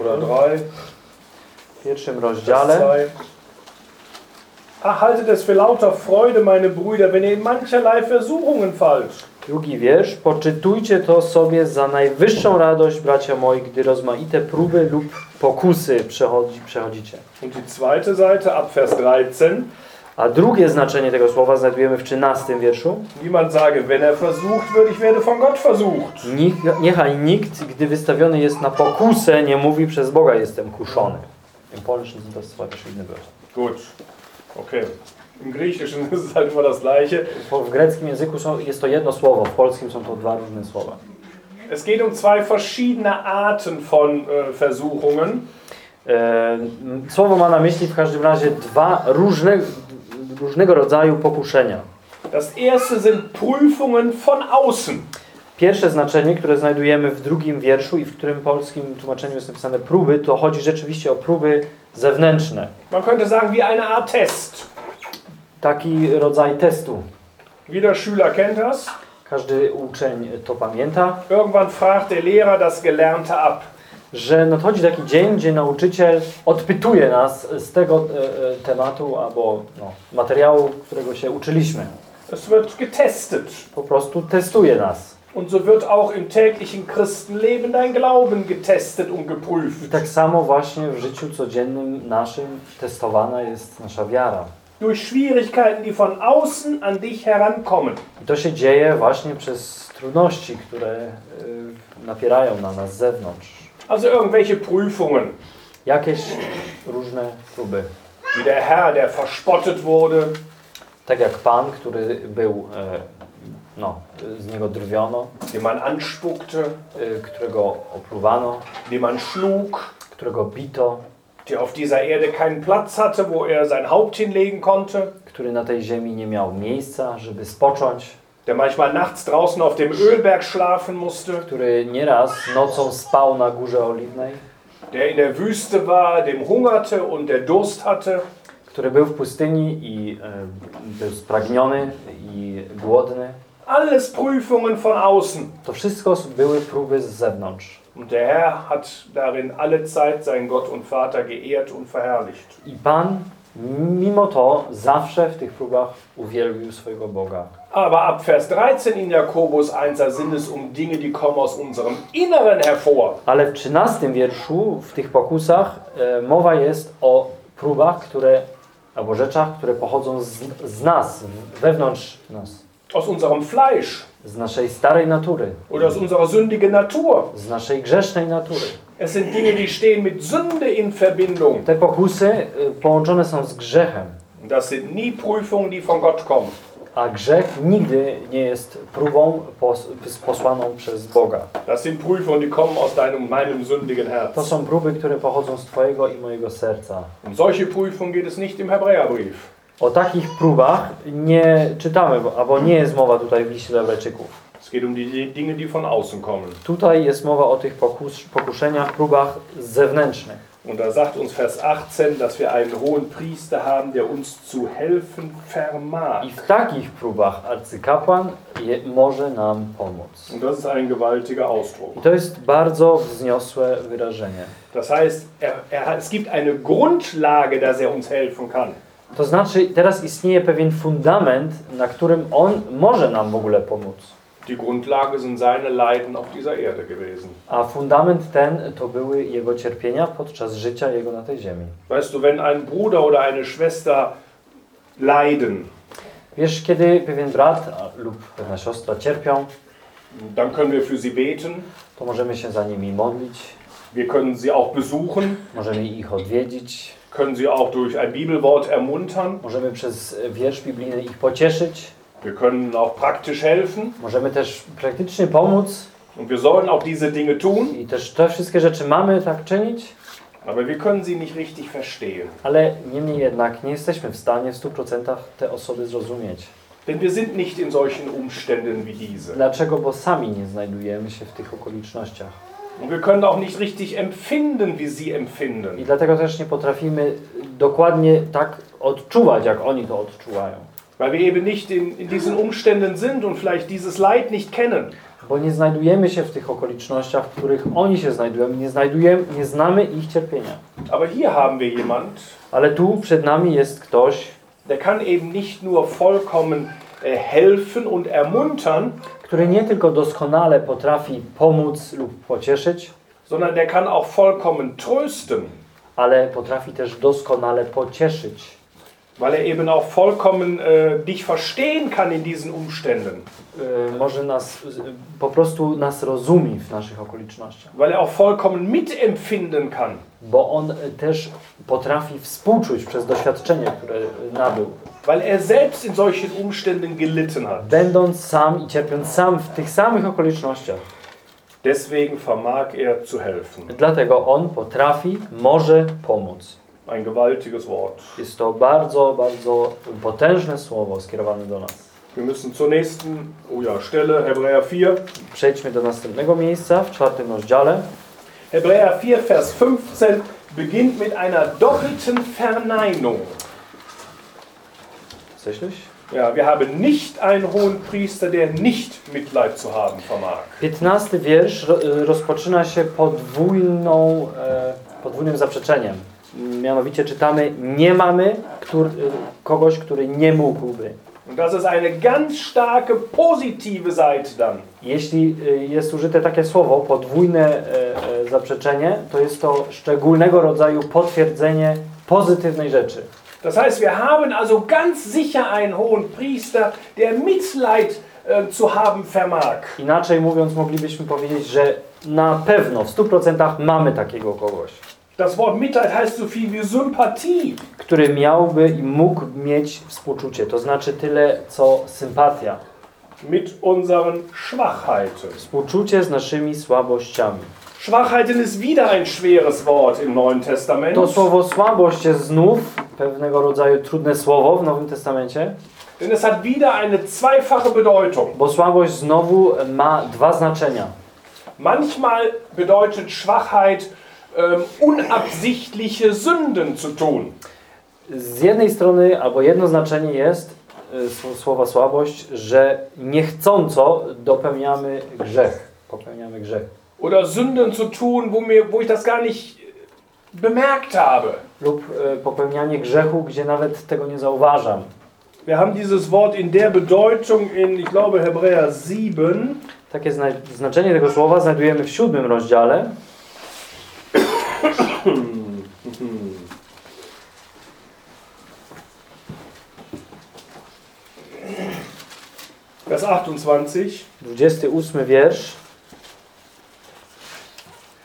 oder 3. w pierwszym Vers rozdziale. 2. Ach, haltet es für lauter Freude, meine Brüder, wenn ihr in mancherlei Versuchungen fallt. Drugi wiersz. Poczytujcie to sobie za najwyższą radość, bracia moi, gdy rozmaite próby lub pokusy przechodzi, przechodzicie. Und die zweite Seite ab Vers 13. A drugie znaczenie tego słowa znajdujemy w 13 wierszu. Niemand sage, wenn er versucht wird, ich werde von Gott versucht. Niech, niechaj nikt, gdy wystawiony jest na pokusę, nie mówi przez Boga jestem kuszony. Im Polnischen sind das zwei verschiedene Wörter. Gut, okay. Im Griechischen ist es halt immer das Gleiche. W greckim języku jest to jedno słowo, w polskim są to dwa różne słowa. Es geht um zwei verschiedene Arten von äh, Versuchungen. E, słowo ma na myśli w każdym razie dwa różne, różnego rodzaju pokuszenia. Das erste sind Prüfungen von außen. Pierwsze znaczenie, które znajdujemy w drugim wierszu i w którym polskim tłumaczeniu jest napisane próby, to chodzi rzeczywiście o próby zewnętrzne. Man könnte sagen, wie eine Art Test. Taki rodzaj testu. Jeder Schüler kennt das. Każdy uczeń to pamięta, Irgendwann fragt der Lehrer das Gelernte ab. że nadchodzi taki dzień, gdzie nauczyciel odpytuje nas z tego e, e, tematu albo no, materiału, którego się uczyliśmy. Es wird getestet. Po prostu testuje nas. Und so wird auch im täglichen Christenleben dein Glauben getestet und I geprüft. tak samo właśnie w życiu codziennym naszym testowana jest nasza wiara. Durch Schwierigkeiten, die von außen an dich herankommen. I to się dzieje właśnie przez trudności, które y, napierają na nas z zewnątrz. Also irgendwelche Prüfungen, Jakieś różne próby. wie der Herr, der verspottet wurde, Tak jak Pan, który był, e, no, z niego drwiono, den man anspuckte, y, którego opluwano, den man schlug, którego bito, der auf dieser Erde keinen Platz hatte, wo er sein Haupt hinlegen konnte, który na tej ziemi nie miał miejsca, żeby spocząć, der manchmal nachts draußen auf dem Ölberg schlafen musste, który nieraz nocą spał na górze oliwnej, der in der Wüste war, dem hungerte und der Durst hatte, który był w pustyni i e, był spragniony i głodny. Alles Prüfungen von außen. To wszystko były próby z zewnątrz. Und der Herr hat darin alle Zeit seinen Gott und Vater geehrt und verherrlicht. I Pan, mimo to, zawsze w tych próbach uwielbił swojego Boga. Aber ab Vers 13 in Jakobus 1 da sind es um Dinge, die kommen aus unserem Inneren hervor. Ale w 13 wierszu, w tych pokusach, e, mowa jest o próbach, które, albo rzeczach, które pochodzą z, z nas, wewnątrz nas, Aus unserem Fleisch z naszej starej natury, oder aus unserer sündigen Natur. z naszej grzesznej natury. Es sind Dinge, die stehen mit Sünde in Verbindung. Te pokusy e, połączone są z grzechem, Das sind nie Prüfungen, die von Gott kommen. a grzech nigdy nie jest próbą pos, posłaną przez Boga. Das sind Prüfungen, die kommen aus deinem, meinem sündigen To Herz. są próby, które pochodzą z Twojego i mojego serca. Um solche Prüfungen geht es nicht im Hebräerbrief. O takich próbach nie czytamy, bo- albo nie jest mowa tutaj w liście do Hebrajczyków. Es geht um die Dinge, die von außen kommen. Tutaj jest mowa o tych pokus, pokuszeniach, próbach zewnętrznych. Und da sagt uns Vers 18, dass wir einen hohen Priester haben, der uns zu helfen vermag. I w takich próbach arcykapłan je, może nam pomóc. Und das ist ein gewaltiger Ausdruck. I to jest bardzo wzniosłe wyrażenie. Das heißt, er, er, es gibt eine Grundlage, dass er uns helfen kann. To znaczy, teraz istnieje pewien fundament, na którym on może nam w ogóle pomóc. Die Grundlage sind seine Leiden auf dieser Erde gewesen. A fundament ten to były jego cierpienia podczas życia jego na tej ziemi. Weißt du, wenn ein Bruder oder eine Schwester leiden, Wiesz, kiedy pewien brat lub pewna siostra cierpią, dann können wir für sie beten. to możemy się za nimi modlić, Wir können sie auch besuchen, możemy ich odwiedzić, können sie auch durch ein Bibelwort ermuntern. możemy przez wiersz biblijny ich pocieszyć, Wir können auch praktisch helfen. możemy też praktycznie pomóc Und wir sollen auch diese Dinge tun. i też te wszystkie rzeczy mamy tak czynić, Aber wir können sie nicht richtig verstehen. ale niemniej jednak nie jesteśmy w stanie w 100% te osoby zrozumieć. Denn wir sind nicht in solchen Umständen wie diese. Dlaczego? Bo sami nie znajdujemy się w tych okolicznościach. Und wir können auch nicht richtig empfinden, wie sie empfinden. I dlatego też nie potrafimy dokładnie tak odczuwać, jak oni to odczuwają. Weil wir eben nicht in, in diesen Umständen sind und vielleicht dieses Leid nicht kennen. Bo nie znajdujemy się w tych okolicznościach, w których oni się znajdują. Nie, znajdujemy, nie znamy ich cierpienia. Aber hier haben wir jemand, Ale tu przed nami jest ktoś, der kann eben nicht nur vollkommen äh, helfen und ermuntern, który nie tylko doskonale potrafi pomóc lub pocieszyć, sondern der kann auch vollkommen trösten, ale potrafi też doskonale pocieszyć. weil er eben auch vollkommen äh, dich verstehen kann in diesen Umständen, Yy, może nas, yy, po prostu nas rozumie w naszych okolicznościach. weil er auch vollkommen mitempfinden kann. Bo on yy, też potrafi współczuć przez doświadczenie, które yy, nabył. Weil er selbst in solchen Umständen gelitten hat. Będąc sam i cierpiąc sam w tych samych okolicznościach. Deswegen vermag er zu helfen. Dlatego on potrafi, może pomóc. Ein gewaltiges Wort. Jest to bardzo, bardzo potężne słowo skierowane do nas. Wir müssen zur nächsten oh ja, Stelle, Hebräer 4. Przejdźmy do następnego miejsca w czwartym rozdziale. Hebräer 4, Vers 15 beginnt mit einer doppelten Verneinung. Tatsächlich? Ja, wir haben nicht einen hohen Priester, der nicht Mitleid zu haben vermag. 15 wiersz y, rozpoczyna się podwójną, e, podwójnym zaprzeczeniem. Mianowicie czytamy, nie mamy któr, y, kogoś, który nie mógłby. Und das ist eine ganz starke positive Seite dann. Jeśli y, jest użyte takie słowo, podwójne e, e, zaprzeczenie, to jest to szczególnego rodzaju potwierdzenie pozytywnej rzeczy. Das heißt, wir haben also ganz sicher einen hohen Priester, der Mitleid äh, zu haben vermag. Inaczej mówiąc, moglibyśmy powiedzieć, że na pewno w 100% mamy takiego kogoś, Das Wort Mitleid heißt so viel wie Sympathie. który miałby i mógł mieć współczucie, to znaczy tyle co sympatia. mit unseren Schwachheiten. Współczucie z naszymi słabościami. Schwachheiten ist wieder ein schweres Wort im Neuen Testament. To słowo słabość jest znów pewnego rodzaju trudne słowo w Nowym Testamencie, Denn es hat wieder eine zweifache Bedeutung. bo słabość znowu ma dwa znaczenia. Manchmal bedeutet Schwachheit ähm, unabsichtliche Sünden zu tun. Z jednej strony, albo jedno znaczenie jest sł- słowa słabość, że niechcąco dopełniamy grzech. Popełniamy grzech. Oder Sünden zu tun, wo, mir, wo ich das gar nicht bemerkt habe. Lub y, popełnianie grzechu, gdzie nawet tego nie zauważam. Wir haben dieses Wort in der Bedeutung in, ich glaube, Hebräer 7. Takie zna znaczenie tego słowa znajdujemy w siódmym rozdziale. Vers 28. 28 wiersz.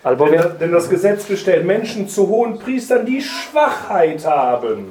Denn, Albowiem, denn das Gesetz bestellt Menschen zu hohen Priestern, die Schwachheit haben.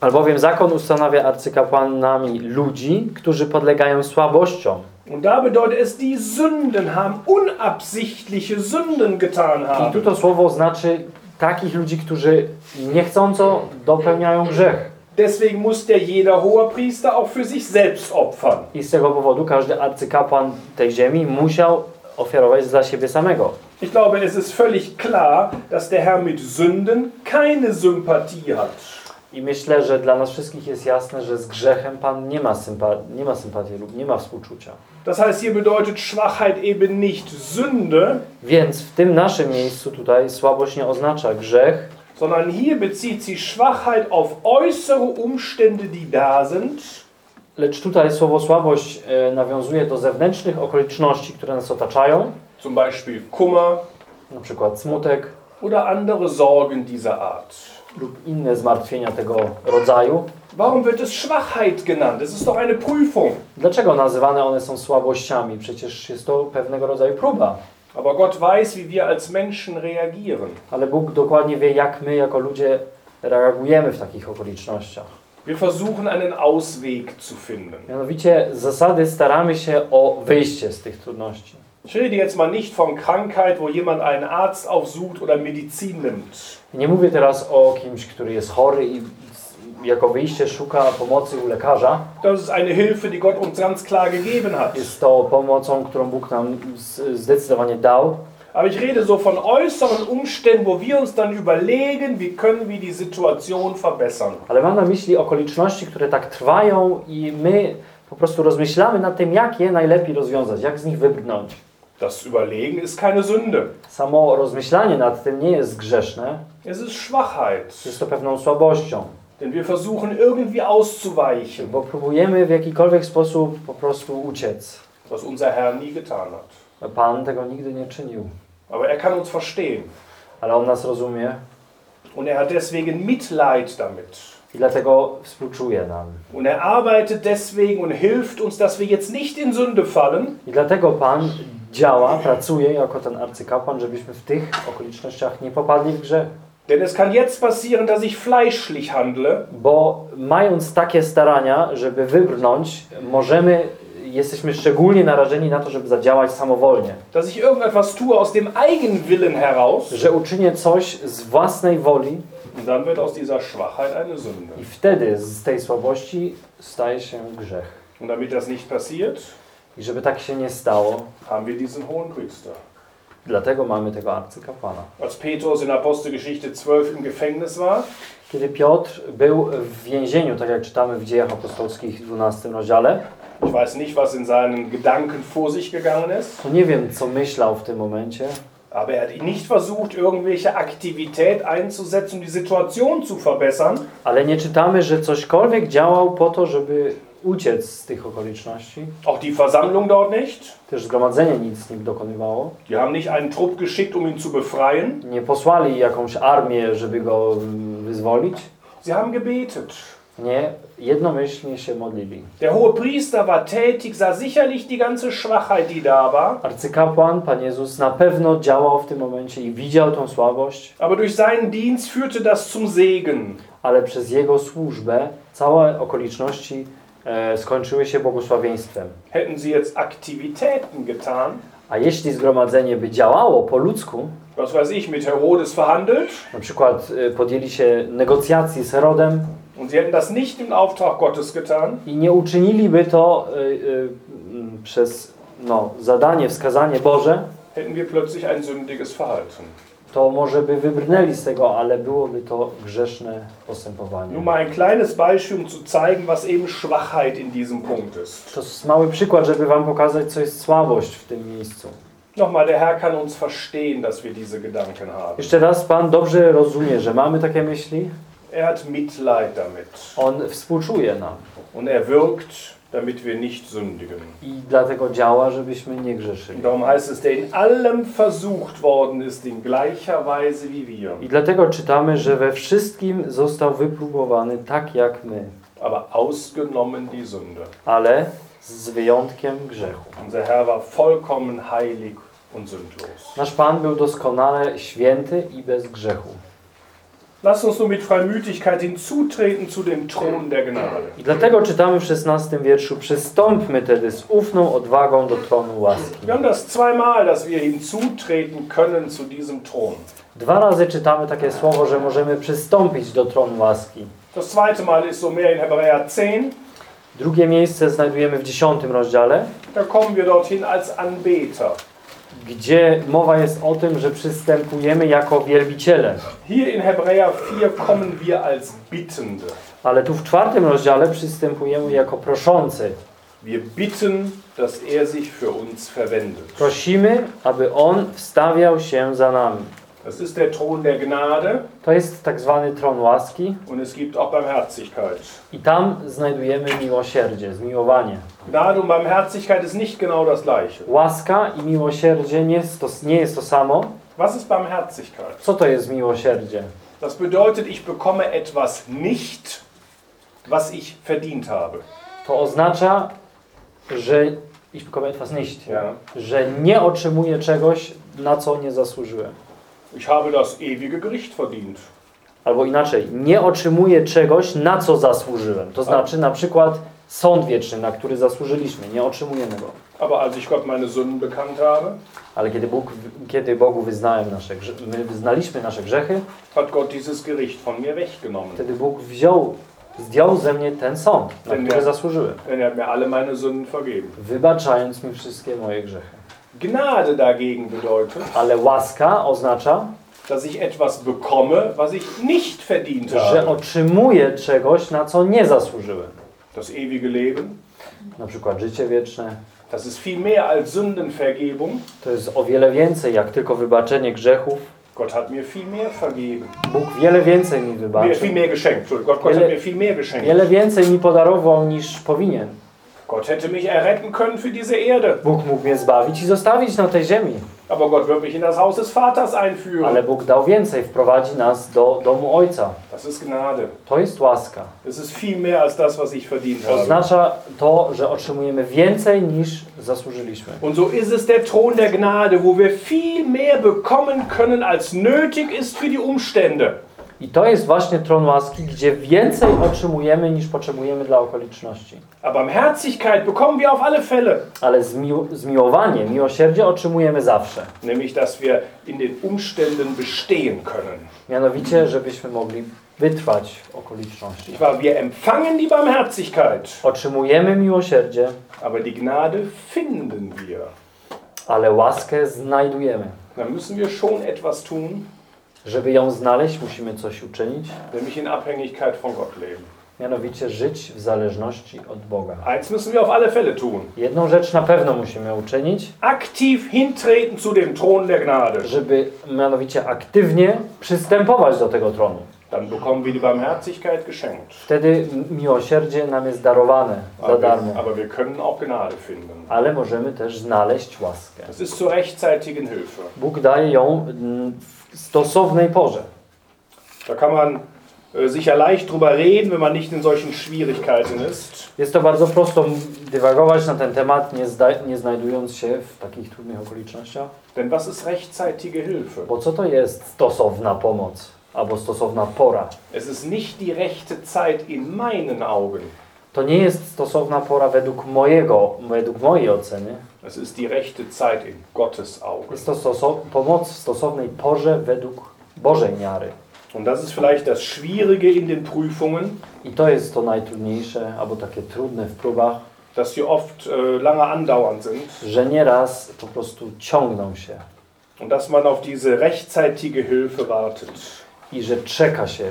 albowiem zakon ustanawia arcykapłanami ludzi, którzy podlegają słabościom. Und da bedeutet es, die Sünden haben, unabsichtliche Sünden getan I tu haben. to słowo znaczy takich ludzi, którzy niechcąco dopełniają grzech. Deswegen muss der jeder Hoherpriester auch für sich selbst opfern. I z tego powodu każdy arcykapłan tej ziemi musiał ofiarować dla siebie samego. Ich glaube, es ist völlig klar, dass der Herr mit Sünden keine Sympathie hat. I myślę, że dla nas wszystkich jest jasne, że z grzechem Pan nie ma, sympa nie ma sympatii lub nie ma współczucia. Das heißt, hier bedeutet Schwachheit eben nicht Sünde, Więc w tym naszym miejscu tutaj słabość nie oznacza grzech, sondern hier bezieht sich Schwachheit auf äußere Umstände, die da sind. lecz tutaj słowo słabość e, nawiązuje do zewnętrznych okoliczności, które nas otaczają, Zum Beispiel Kummer na przykład smutek oder andere Sorgen dieser Art. lub inne zmartwienia tego rodzaju. Warum wird es Schwachheit genannt? Es ist doch eine Prüfung. Dlaczego nazywane one są słabościami? Przecież jest to pewnego rodzaju próba. Aber Gott weiß, wie wir als Menschen reagieren. Ale Bóg dokładnie wie, jak my jako ludzie reagujemy w takich okolicznościach. Wir versuchen einen Ausweg zu finden. Mianowicie z zasady staramy się o wyjście z tych trudności. Ich rede jetzt mal nicht von Krankheit, wo jemand einen Arzt aufsucht oder Medizin nimmt. Nie mówię teraz o kimś, który jest chory i jako wyjście szuka pomocy u lekarza. Das ist eine Hilfe, die Gott uns ganz klar gegeben hat. Jest to pomocą, którą Bóg nam zdecydowanie dał. Aber ich rede so von äußeren Umständen, wo wir uns dann überlegen, wie können wir die Situation verbessern. Ale mam na myśli okoliczności, które tak trwają i my po prostu rozmyślamy nad tym, jak je najlepiej rozwiązać, jak z nich wybrnąć. Das Überlegen ist keine Sünde. Samo rozmyślanie nad tym nie jest grzeszne, Es ist Schwachheit. jest to pewną słabością, Denn wir versuchen irgendwie auszuweichen, bo próbujemy w jakikolwiek sposób po prostu uciec. was unser Herr nie getan hat. Pan tego nigdy nie czynił, Aber er kann uns verstehen. ale On nas rozumie Und er hat deswegen Mitleid damit. i dlatego współczuje nam. Und er arbeitet deswegen und hilft uns, dass wir jetzt nicht in Sünde fallen, I dlatego Pan działa, pracuje jako ten arcykapłan, żebyśmy w tych okolicznościach nie popadli w grzech. Denn es kann jetzt passieren, dass ich fleischlich handle Bo mając takie starania, żeby wybrnąć, możemy, jesteśmy szczególnie narażeni na to, żeby zadziałać samowolnie. dass ich irgendetwas tue aus dem Eigenwillen heraus. Że uczynię coś z własnej woli dann wird aus dieser Schwachheit eine Sünde. i wtedy z tej słabości staje się grzech. Und damit das nicht passiert, I żeby tak się nie stało, haben wir diesen hohen Priester. dlatego mamy tego arcykapłana. Als Petrus in Apostelgeschichte 12 im Gefängnis war, Kiedy Piotr był w więzieniu, tak jak czytamy w dziejach apostolskich w 12 rozdziale, ich weiß nicht, was in seinen Gedanken vor sich gegangen ist, to nie wiem, co myślał w tym momencie, aber er hat nicht versucht, irgendwelche Aktivität einzusetzen, um die Situation zu verbessern, ale nie czytamy, że cośkolwiek działał po to, żeby uciec z tych okoliczności. Auch die Versammlung dort nicht. Też zgromadzenie nic nie dokonywało. Die haben nicht einen Trupp geschickt, um ihn zu befreien. Nie posłali jakąś armię, żeby go mm, wyzwolić. Sie haben gebetet. Nie, jednomyślnie się modlili. Der hohe Priester war tätig, sah sicherlich die ganze Schwachheit, die da war. Arcykapłan, Pan Jezus, na pewno działał w tym momencie i widział tą słabość, Aber durch seinen Dienst führte das zum Segen. ale przez jego służbę całe okoliczności skończyły się błogosławieństwem. Hätten sie jetzt Aktivitäten getan, A jeśli zgromadzenie by działało po ludzku, was weiß ich, mit Herodes verhandelt, na przykład e, podjęli się negocjacji z Herodem und sie hätten das nicht im Auftrag Gottes getan, i nie uczyniliby to e, e, m, przez no, zadanie, wskazanie Boże, hätten wir plötzlich ein sündiges Verhalten. To może by wybrnęli z tego, ale byłoby to grzeszne postępowanie. Nur mal ein kleines Beispiel, um zu zeigen, was eben Schwachheit in diesem Punkt ist. To jest mały przykład, żeby Wam pokazać, co jest słabość w tym miejscu. Nochmal, der Herr kann uns verstehen, dass wir diese Gedanken haben. Jeszcze raz, Pan dobrze rozumie, że mamy takie myśli. Er hat Mitleid damit. On współczuje nam Und er wirkt, damit wir nicht sündigen. i dlatego działa, żebyśmy nie grzeszyli. Darum heißt es, der in allem versucht worden ist, in gleicher Weise wie wir, I dlatego czytamy, że we wszystkim został wypróbowany tak jak my, aber ausgenommen die Sünde. ale z wyjątkiem grzechu. Unser Herr war vollkommen heilig und sündlos. Nasz Pan był doskonale święty i bez grzechu. Lasst uns nun mit Freimütigkeit hinzutreten zu dem Thron der Gnade. I dlatego czytamy w 16 wierszu: Przystąpmy tedy z ufną odwagą do tronu łaski. Wir haben das zweimal, dass wir hinzutreten können zu diesem Thron. Dwa razy czytamy takie słowo, że możemy przystąpić do tronu łaski. Das zweite Mal ist so mehr in Hebräer 10. Drugie miejsce znajdujemy w 10 rozdziale, Da kommen wir dorthin als Anbeter. Gdzie mowa jest o tym, że przystępujemy jako wielbiciele. Hier in Hebräer 4 kommen wir als Bittende. Ale tu w czwartym rozdziale przystępujemy jako proszący. Wir bitten, dass er sich für uns verwendet. Prosimy, aby On wstawiał się za nami. Das ist der Thron der Gnade To jest tak zwany tron łaski und es gibt auch Barmherzigkeit. i tam znajdujemy miłosierdzie, zmiłowanie. Gnade und Barmherzigkeit ist nicht genau das gleiche. Łaska i miłosierdzie nie jest to, nie jest to samo. Was ist Barmherzigkeit? Co to jest miłosierdzie? Das bedeutet, ich bekomme etwas nicht, was ich verdient habe. To oznacza, że ich bekomme etwas nicht, Ja. że nie otrzymuję czegoś, na co nie zasłużyłem. Ich habe das ewige Gericht verdient. Albo inaczej, nie otrzymuję czegoś, na co zasłużyłem. To znaczy na przykład sąd wieczny, na który zasłużyliśmy, nie otrzymujemy go. Aber als ich Gott meine Sünden bekannt habe, Ale kiedy, Bóg, kiedy Bogu wyznałem nasze my wyznaliśmy nasze grzechy, hat Gott dieses Gericht von mir weggenommen. wtedy Bóg wziął, zdjął ze mnie ten sąd, na Ten który miał- zasłużyłem, Denn er hat mir alle meine Sünden vergeben. wybaczając mi wszystkie moje grzechy. Gnade dagegen bedeutet, Ale łaska oznacza, dass ich etwas bekomme, was ich nicht verdient że habe. otrzymuję czegoś, na co nie zasłużyłem. Das ewige Leben, Na przykład życie wieczne. das ist viel mehr als Sündenvergebung. To jest o wiele więcej, jak tylko wybaczenie grzechów. Gott hat mir viel mehr vergeben. Bóg wiele więcej mi wybaczył. viel mehr geschenkt. Gott, Gott Wiele- hat mir viel mehr geschenkt. Wiele więcej mi podarował niż powinien. Gott hätte mich erretten können für diese Erde. Bóg mógł mnie zbawić i zostawić na tej ziemi. Aber Gott wird mich in das Haus des Vaters einführen. Ale Bóg dał więcej, wprowadzi nas do domu Ojca. Das ist Gnade. To jest łaska. Es ist viel mehr als das, was ich verdient habe. Oznacza to, że otrzymujemy więcej niż zasłużyliśmy. Und so ist es der Thron der Gnade, wo wir viel mehr bekommen können, als nötig ist für die Umstände. I to jest właśnie tron łaski, gdzie więcej otrzymujemy niż potrzebujemy dla okoliczności. Aber Barmherzigkeit bekommen wir auf alle Fälle. Ale zmił, zmiłowanie, miłosierdzie otrzymujemy zawsze. Nämlich, dass wir in den Umständen bestehen können. Mianowicie, żebyśmy mogli wytrwać w okoliczności. Wahr? Wir empfangen die Barmherzigkeit, Otrzymujemy miłosierdzie, aber die Gnade finden wir. ale łaskę znajdujemy. Dann müssen wir schon etwas tun, Żeby ją znaleźć, musimy coś uczynić, nämlich in Abhängigkeit von Gott leben. mianowicie żyć w zależności od Boga. Eins müssen wir auf alle Fälle tun. Jedną rzecz na pewno musimy uczynić, Aktiv hintreten zu dem Thron der Gnade. żeby mianowicie aktywnie przystępować do tego tronu. Dann bekommen wir die Barmherzigkeit geschenkt. Wtedy miłosierdzie nam jest darowane za darmo. aber wir können auch Gnade finden. Ale możemy też znaleźć łaskę. Das ist zur rechtzeitigen Hilfe. Bóg daje ją w stosownej porze. Da kann man äh, sicher leicht drüber reden, wenn man nicht in solchen Schwierigkeiten ist. Jest to bardzo prosto dywagować na ten temat, nie, zda- nie znajdując się w takich trudnych okolicznościach. Denn was ist rechtzeitige Hilfe? Bo co to jest stosowna pomoc albo stosowna pora? Es ist nicht die rechte Zeit in meinen Augen. To nie jest stosowna pora według mojego, według mojej oceny. Es ist die rechte Zeit in Gottes Augen. Jest to stoso- pomoc w stosownej porze według Bożej miary. Und das ist vielleicht das Schwierige in den Prüfungen, I to jest to najtrudniejsze, albo takie trudne w próbach, dass sie oft äh, lange andauernd sind że nieraz po prostu ciągną się und dass man auf diese rechtzeitige Hilfe wartet. I że czeka się,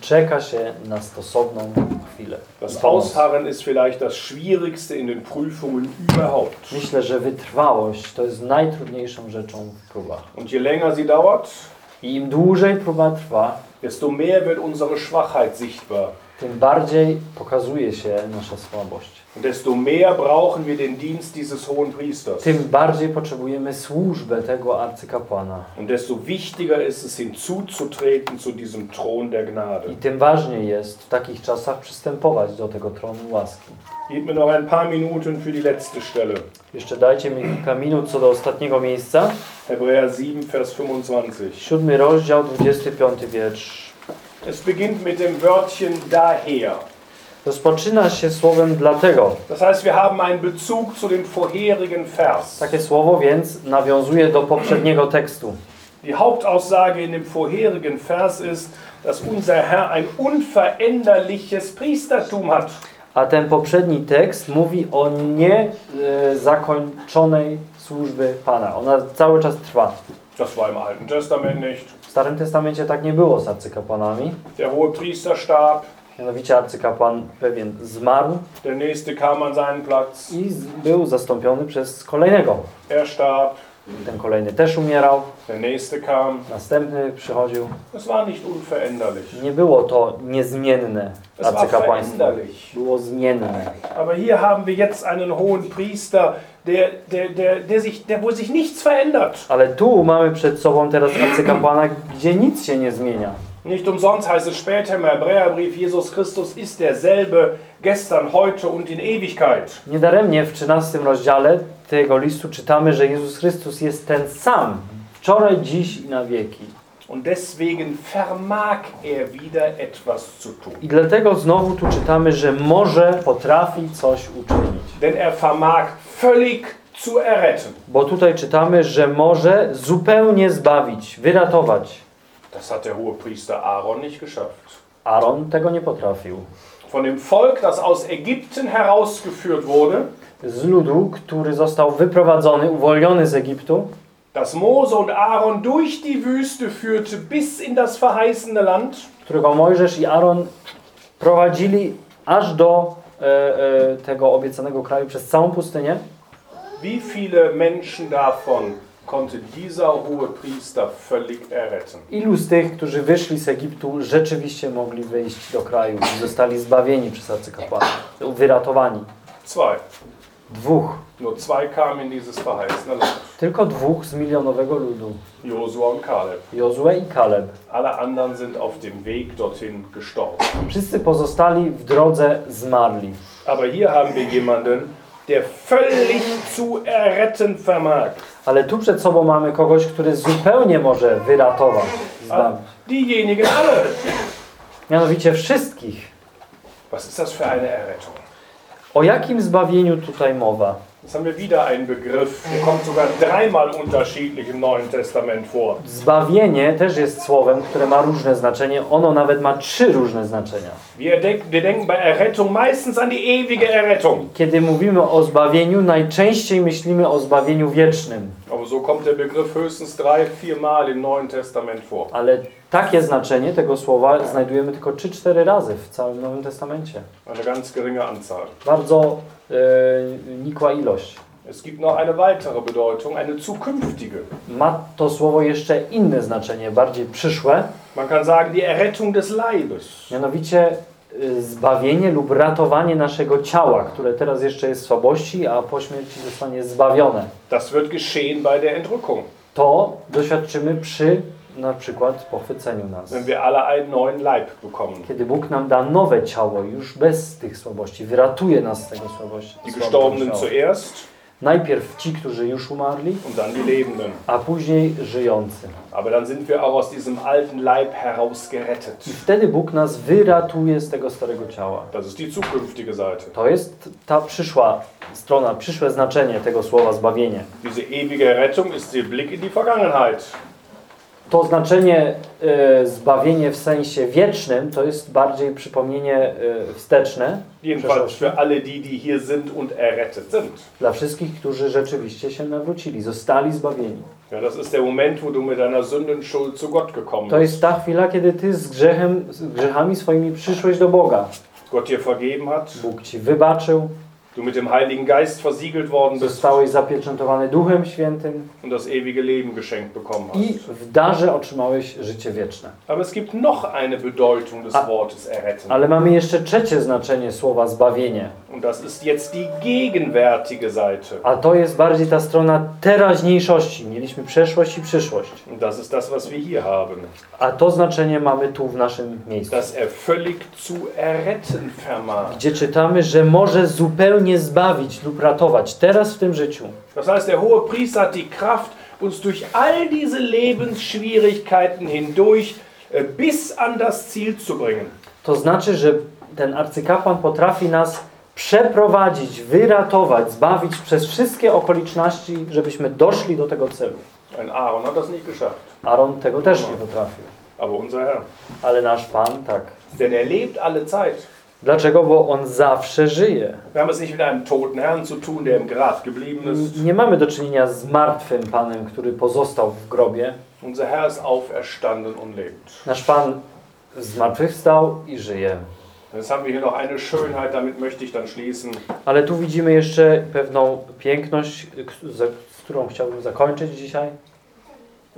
czeka się na stosowną chwilę. Das. Ausharren ist vielleicht das Schwierigste in den Prüfungen überhaupt. Myślę, że wytrwałość to jest najtrudniejszą rzeczą w próbach. Und je länger sie dauert, I im dłużej próba trwa, desto mehr wird unsere Schwachheit sichtbar. Tym bardziej pokazuje się nasza słabość. Desto mehr brauchen wir den Dienst dieses hohen Priesters. Tym bardziej potrzebujemy służbę tego arcykapłana. Und desto wichtiger ist es, hinzuzutreten zu diesem Thron der Gnade. I tym ważniej jest w takich czasach przystępować do tego tronu łaski. Gib mir noch ein paar Minuten für die letzte Stelle. Jeszcze dajcie mi kilka minut co do ostatniego miejsca. Hebräer 7, Vers 25. Siódmy rozdział, 25 wiersz. Es beginnt mit dem Wörtchen daher. Rozpoczyna się słowem dlatego. Das heißt, wir haben einen Bezug zu dem vorherigen Vers. Takie słowo więc nawiązuje do poprzedniego tekstu. Die Hauptaussage in dem vorherigen Vers ist, dass unser Herr ein unveränderliches Priestertum hat. A ten poprzedni tekst mówi o niezakończonej służby Pana. Ona cały czas trwa. Das war im Alten Testament nicht. Starym Testamencie tak nie było z arcykapłanami. Der hohe Priester starb, Mianowicie arcykapłan pewien zmarł der nächste kam an seinen Platz, i był zastąpiony przez kolejnego. er starb, Ten kolejny też umierał, der nächste kam. następny przychodził. Es war nicht unveränderlich. Nie było to niezmienne arcykapłaństwo. Było zmienne. Aber hier haben wir jetzt einen hohen Priester, der, der, der, der sich, der, wo sich nichts verändert. Ale tu mamy przed sobą teraz arcykapłana, gdzie nic się nie zmienia. Nicht umsonst heißt es später im Hebräerbrief, Jesus Christus ist derselbe gestern, heute und in Ewigkeit. Niedaremnie w 13 rozdziale tego listu czytamy, że Jezus Chrystus jest ten sam, wczoraj, dziś i na wieki. Und deswegen vermag er wieder etwas zu tun. I dlatego znowu tu czytamy, że może potrafi coś uczynić. Denn er vermag völlig zu erretten. Bo tutaj czytamy, że może zupełnie zbawić, wyratować. Das hat der hohe Priester Aaron nicht geschafft. Aaron tego nie potrafił. Von dem Volk, das aus Ägypten herausgeführt wurde, Z ludu, który został wyprowadzony, uwolniony z Egiptu, das Mose und Aaron durch die Wüste führte bis in das verheißene Land, którego Mojżesz i Aaron prowadzili aż do e, e, tego obiecanego kraju przez całą pustynię. wie viele Menschen davon konnte dieser hohe Priester völlig erretten? Ilu z tych, którzy wyszli z Egiptu, rzeczywiście mogli wyjść do kraju i zostali zbawieni przez arcykapłana, wyratowani? Zwei. Dwóch. Nur zwei kamen in dieses verheißene Land. Tylko dwóch z milionowego ludu. Josua und Kaleb. Jozue i Kaleb. Alle anderen sind auf dem Weg dorthin gestorben. Wszyscy pozostali w drodze zmarli. Aber hier haben wir jemanden, der völlig zu erretten vermag. Ale tu przed sobą mamy kogoś, który zupełnie może wyratować, zbawić. diejenigen alle. Mianowicie wszystkich. Was ist das für eine Errettung? O jakim zbawieniu tutaj mowa? Jetzt haben wir wieder einen Begriff, der kommt sogar dreimal unterschiedlich im Neuen Testament vor. Zbawienie też jest słowem, które ma różne znaczenie. Ono nawet ma trzy różne znaczenia. Wir, denk, wir denken bei Errettung meistens an die ewige Errettung. Kiedy mówimy o zbawieniu, najczęściej myślimy o zbawieniu wiecznym. Aber so kommt der Begriff höchstens drei, vier Mal im Neuen Testament vor. Ale takie znaczenie tego słowa znajdujemy tylko 3-4 razy w całym Nowym Testamencie. Eine ganz geringe Anzahl. Bardzo nikła ilość. Es gibt noch eine weitere Bedeutung, eine zukünftige. Ma to słowo jeszcze inne znaczenie, bardziej przyszłe. Man kann sagen, die Errettung des Leibes. Mianowicie y, zbawienie lub ratowanie naszego ciała, które teraz jeszcze jest w słabości, a po śmierci zostanie zbawione. Das wird geschehen bei der Entrückung, To doświadczymy przy na przykład pochwyceniu nas. Kiedy Bóg nam da nowe ciało, już bez tych słabości, wyratuje nas z tego słabości. Die Gestorbenen zuerst Najpierw ci, którzy już umarli, und dann die Lebenden. a później żyjący. Aber dann sind wir auch aus diesem alten Leib herausgerettet. I wtedy Bóg nas wyratuje z tego starego ciała. Das ist die zukünftige Seite. To jest ta przyszła strona, przyszłe znaczenie tego słowa zbawienie. Diese ewige Rettung ist der Blick in die Vergangenheit. To znaczenie e, zbawienie w sensie wiecznym to jest bardziej przypomnienie e, wsteczne Jedenfalls für alle die, die hier sind und errettet sind. dla wszystkich, którzy rzeczywiście się nawrócili, zostali zbawieni. Ja, das ist der Moment, wo du mit deiner Sündenschuld zu Gott gekommen To jest ta chwila, kiedy ty z grzechem, z grzechami swoimi przyszłeś do Boga. Gott dir vergeben hat, Bóg ci wybaczył, du mit dem Heiligen Geist versiegelt worden bist zostałeś zapieczętowany Duchem Świętym und das ewige Leben geschenkt bekommen i hast. w darze otrzymałeś życie wieczne. Aber es gibt noch eine Bedeutung des. Wortes erretten. Ale mamy jeszcze trzecie znaczenie słowa zbawienie. Und das ist jetzt die gegenwärtige Seite. A to jest bardziej ta strona teraźniejszości. Mieliśmy przeszłość i przyszłość. Und das ist das, was wir hier haben. A to znaczenie mamy tu w naszym miejscu. Dass er völlig zu erretten vermag. Gdzie czytamy, że może zupełnie zbawić lub ratować teraz w tym życiu. Das heißt, der hohe Priester hat die Kraft, uns durch all diese Lebensschwierigkeiten hindurch äh, bis an das Ziel zu bringen. To znaczy, że ten arcykapłan potrafi nas przeprowadzić, wyratować, zbawić przez wszystkie okoliczności, żebyśmy doszli do tego celu. Ein Aaron tego też nie potrafił. Ale nasz Pan tak. Denn er lebt alle Zeit. Dlaczego? Bo On zawsze żyje. Nie mamy do czynienia z martwym Panem, który pozostał w grobie. Unser Herr ist auferstanden und lebt. Nasz Pan zmartwychwstał i żyje. Jetzt haben wir hier noch eine Schönheit, damit möchte ich dann schließen. Ale tu widzimy jeszcze pewną piękność, z którą chciałbym zakończyć dzisiaj.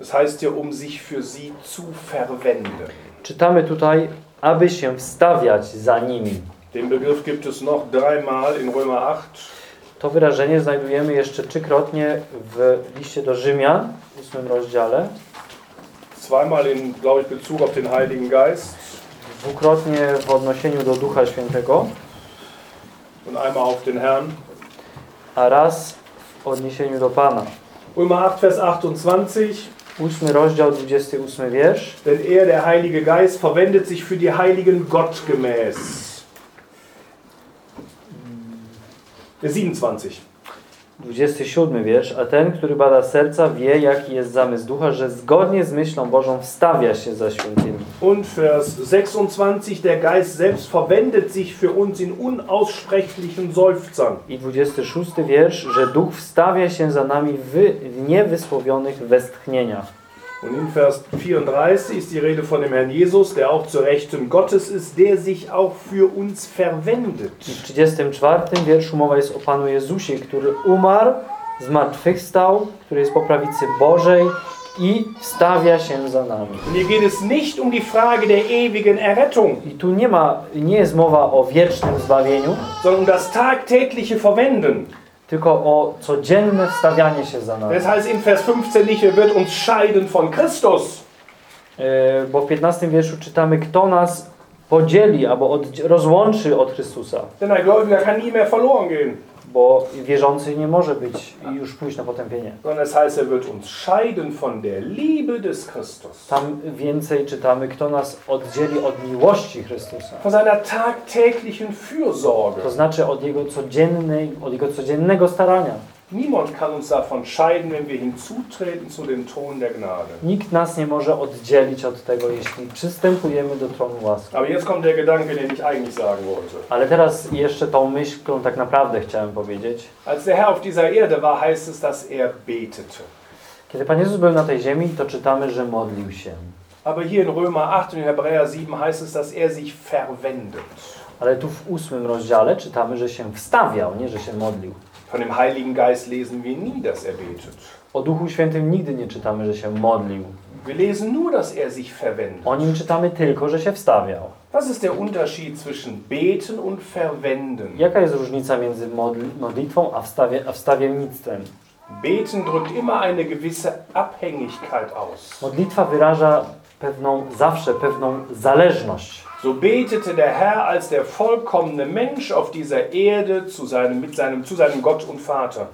Es heißt hier, um sich für sie zu verwenden. Czytamy tutaj, aby się wstawiać za nimi. Den Begriff gibt es noch dreimal in Römer 8. To wyrażenie znajdujemy jeszcze trzykrotnie w liście do Rzymian, w ósmym rozdziale, Zweimal in, glaube ich, Bezug auf den Heiligen Geist dwukrotnie w odniesieniu do Ducha Świętego, und einmal auf den Herrn. a raz w odniesieniu do Pana. Römer 8, Vers 28. Ósmy rozdział, 28 wiersz. Denn er, der Heilige Geist, verwendet sich für die Heiligen gottgemäß. Der 27. 27 wiersz. A ten, który bada serca, wie, jaki jest zamysł ducha, że zgodnie z myślą Bożą wstawia się za świętymi. Und Vers 26. Der Geist selbst verwendet sich für uns in unaussprechlichen Seufzern. I 26 wiersz, że duch wstawia się za nami w, w niewysłowionych westchnieniach. Und in Vers 34 ist die Rede von dem Herrn Jesus, der auch zur Rechten Gottes ist, der sich auch für uns verwendet. W 34 wierszu mowa jest o Panu Jezusie, który umarł, zmartwychwstał, który jest po prawicy Bożej i wstawia się za nami. Und hier geht es nicht um die Frage der ewigen Errettung, I tu nie ma, nie jest mowa o wiecznym zbawieniu, sondern um das tagtägliche Verwenden. Tylko o codzienne wstawianie się za nami. Das heißt in Vers 15 nicht, er wird uns scheiden von Christus. E, Bo w 15 wierszu czytamy, kto nas podzieli albo od, rozłączy od Chrystusa. Denn ein Gläubiger kann nie mehr verloren gehen. Bo wierzący nie może być już pójść na potępienie. Sondern es heißt, er wird uns scheiden von der Liebe des Christus. Tam więcej czytamy, kto nas oddzieli od miłości Chrystusa. Von seiner tagtäglichen Fürsorge. To znaczy od jego, codziennej, od jego codziennego starania. Niemand kann uns davon scheiden, wenn wir hinzutreten zu dem Thron der Gnade. Nikt nas nie może oddzielić od tego, jeśli przystępujemy do tronu łaski. Aber jetzt kommt der Gedanke, den ich eigentlich sagen wollte. Ale teraz jeszcze tą myśl, którą tak naprawdę chciałem powiedzieć. Als der Herr auf dieser Erde war, heißt es, dass er betete. Kiedy Pan Jezus był na tej ziemi, to czytamy, że modlił się. Aber hier in Römer 8 und in Hebräer 7 heißt es, dass er sich verwendet. Ale tu w ósmym rozdziale czytamy, że się wstawiał, nie że się modlił. Von dem Heiligen Geist lesen wir nie, dass er betet. O Duchu Świętym nigdy nie czytamy, że się modlił. Wir lesen nur, dass er sich verwendet. O nim czytamy tylko, że się wstawiał. Was ist der Unterschied zwischen beten und verwenden? Jaka jest różnica między modl- modlitwą a, wstawie, a wstawiennictwem? Beten drückt immer eine gewisse Abhängigkeit aus. Modlitwa wyraża pewną, zawsze pewną zależność. So betete der Herr als der vollkommene Mensch auf dieser Erde zu seinem, mit seinem, zu seinem Gott und Vater.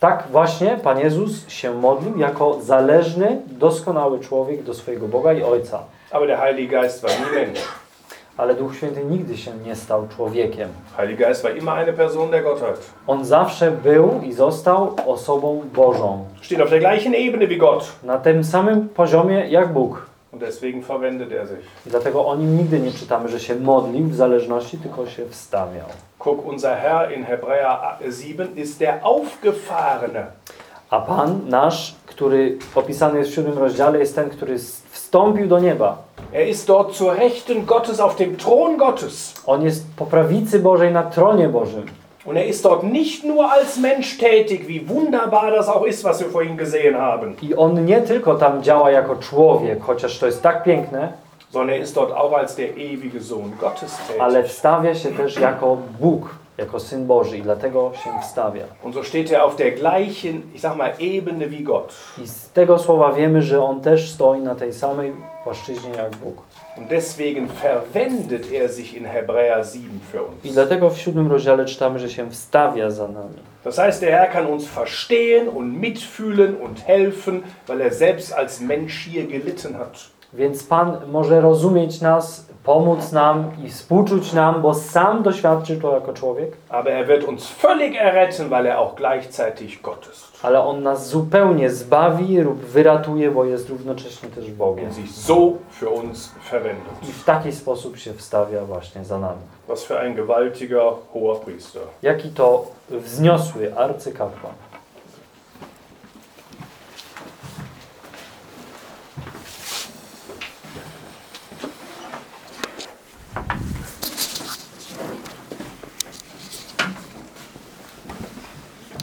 Tak właśnie Pan Jezus się modlił jako zależny, doskonały człowiek do swojego Boga i Ojca. Aber der Heilige Geist war nie Mensch. Ale Duch Święty nigdy się nie stał człowiekiem. Heilige Geist war immer eine Person der Gottheit. On zawsze był i został osobą Bożą. Steht auf der gleichen Ebene wie Gott. Na tym samym poziomie jak Bóg. Und deswegen verwendet er sich. I dlatego o nim nigdy nie czytamy, że się modlił w zależności, tylko się wstawiał. Guck, unser Herr in Hebräer 7 ist der Aufgefahrene. A Pan nasz, który opisany jest w siódmym rozdziale, jest ten, który wstąpił do nieba. Er ist dort zur Rechten Gottes auf dem Thron Gottes. On jest po prawicy Bożej na tronie Bożym. Und er ist dort nicht nur als Mensch tätig, wie wunderbar das auch ist, was wir vorhin gesehen haben, I on nie tylko tam działa jako człowiek, chociaż to jest tak piękne, sondern er ist dort auch als der ewige Sohn Gottes ale tätig. wstawia się też jako Bóg, jako Syn Boży i dlatego się wstawia. Und so steht er auf der gleichen, ich sag mal, Ebene wie Gott. I z tego słowa wiemy, że on też stoi na tej samej płaszczyźnie jak Bóg. Und deswegen verwendet er sich in Hebräer 7 für I uns. dlatego w siódmym rozdziale czytamy, że się wstawia za nami. Das heißt, der Herr kann uns verstehen und mitfühlen und helfen, weil er selbst als Mensch hier gelitten hat. Więc Pan może rozumieć nas, pomóc nam i współczuć nam, bo sam doświadczył to jako człowiek, Aber er wird uns völlig erretten, weil er auch gleichzeitig Gott ist. ale On nas zupełnie zbawi lub wyratuje, bo jest równocześnie też Bogiem. Und sich so für uns verwendet. I w taki sposób się wstawia właśnie za nami. Was für ein gewaltiger hoher Priester. Jaki to wzniosły arcykapłan.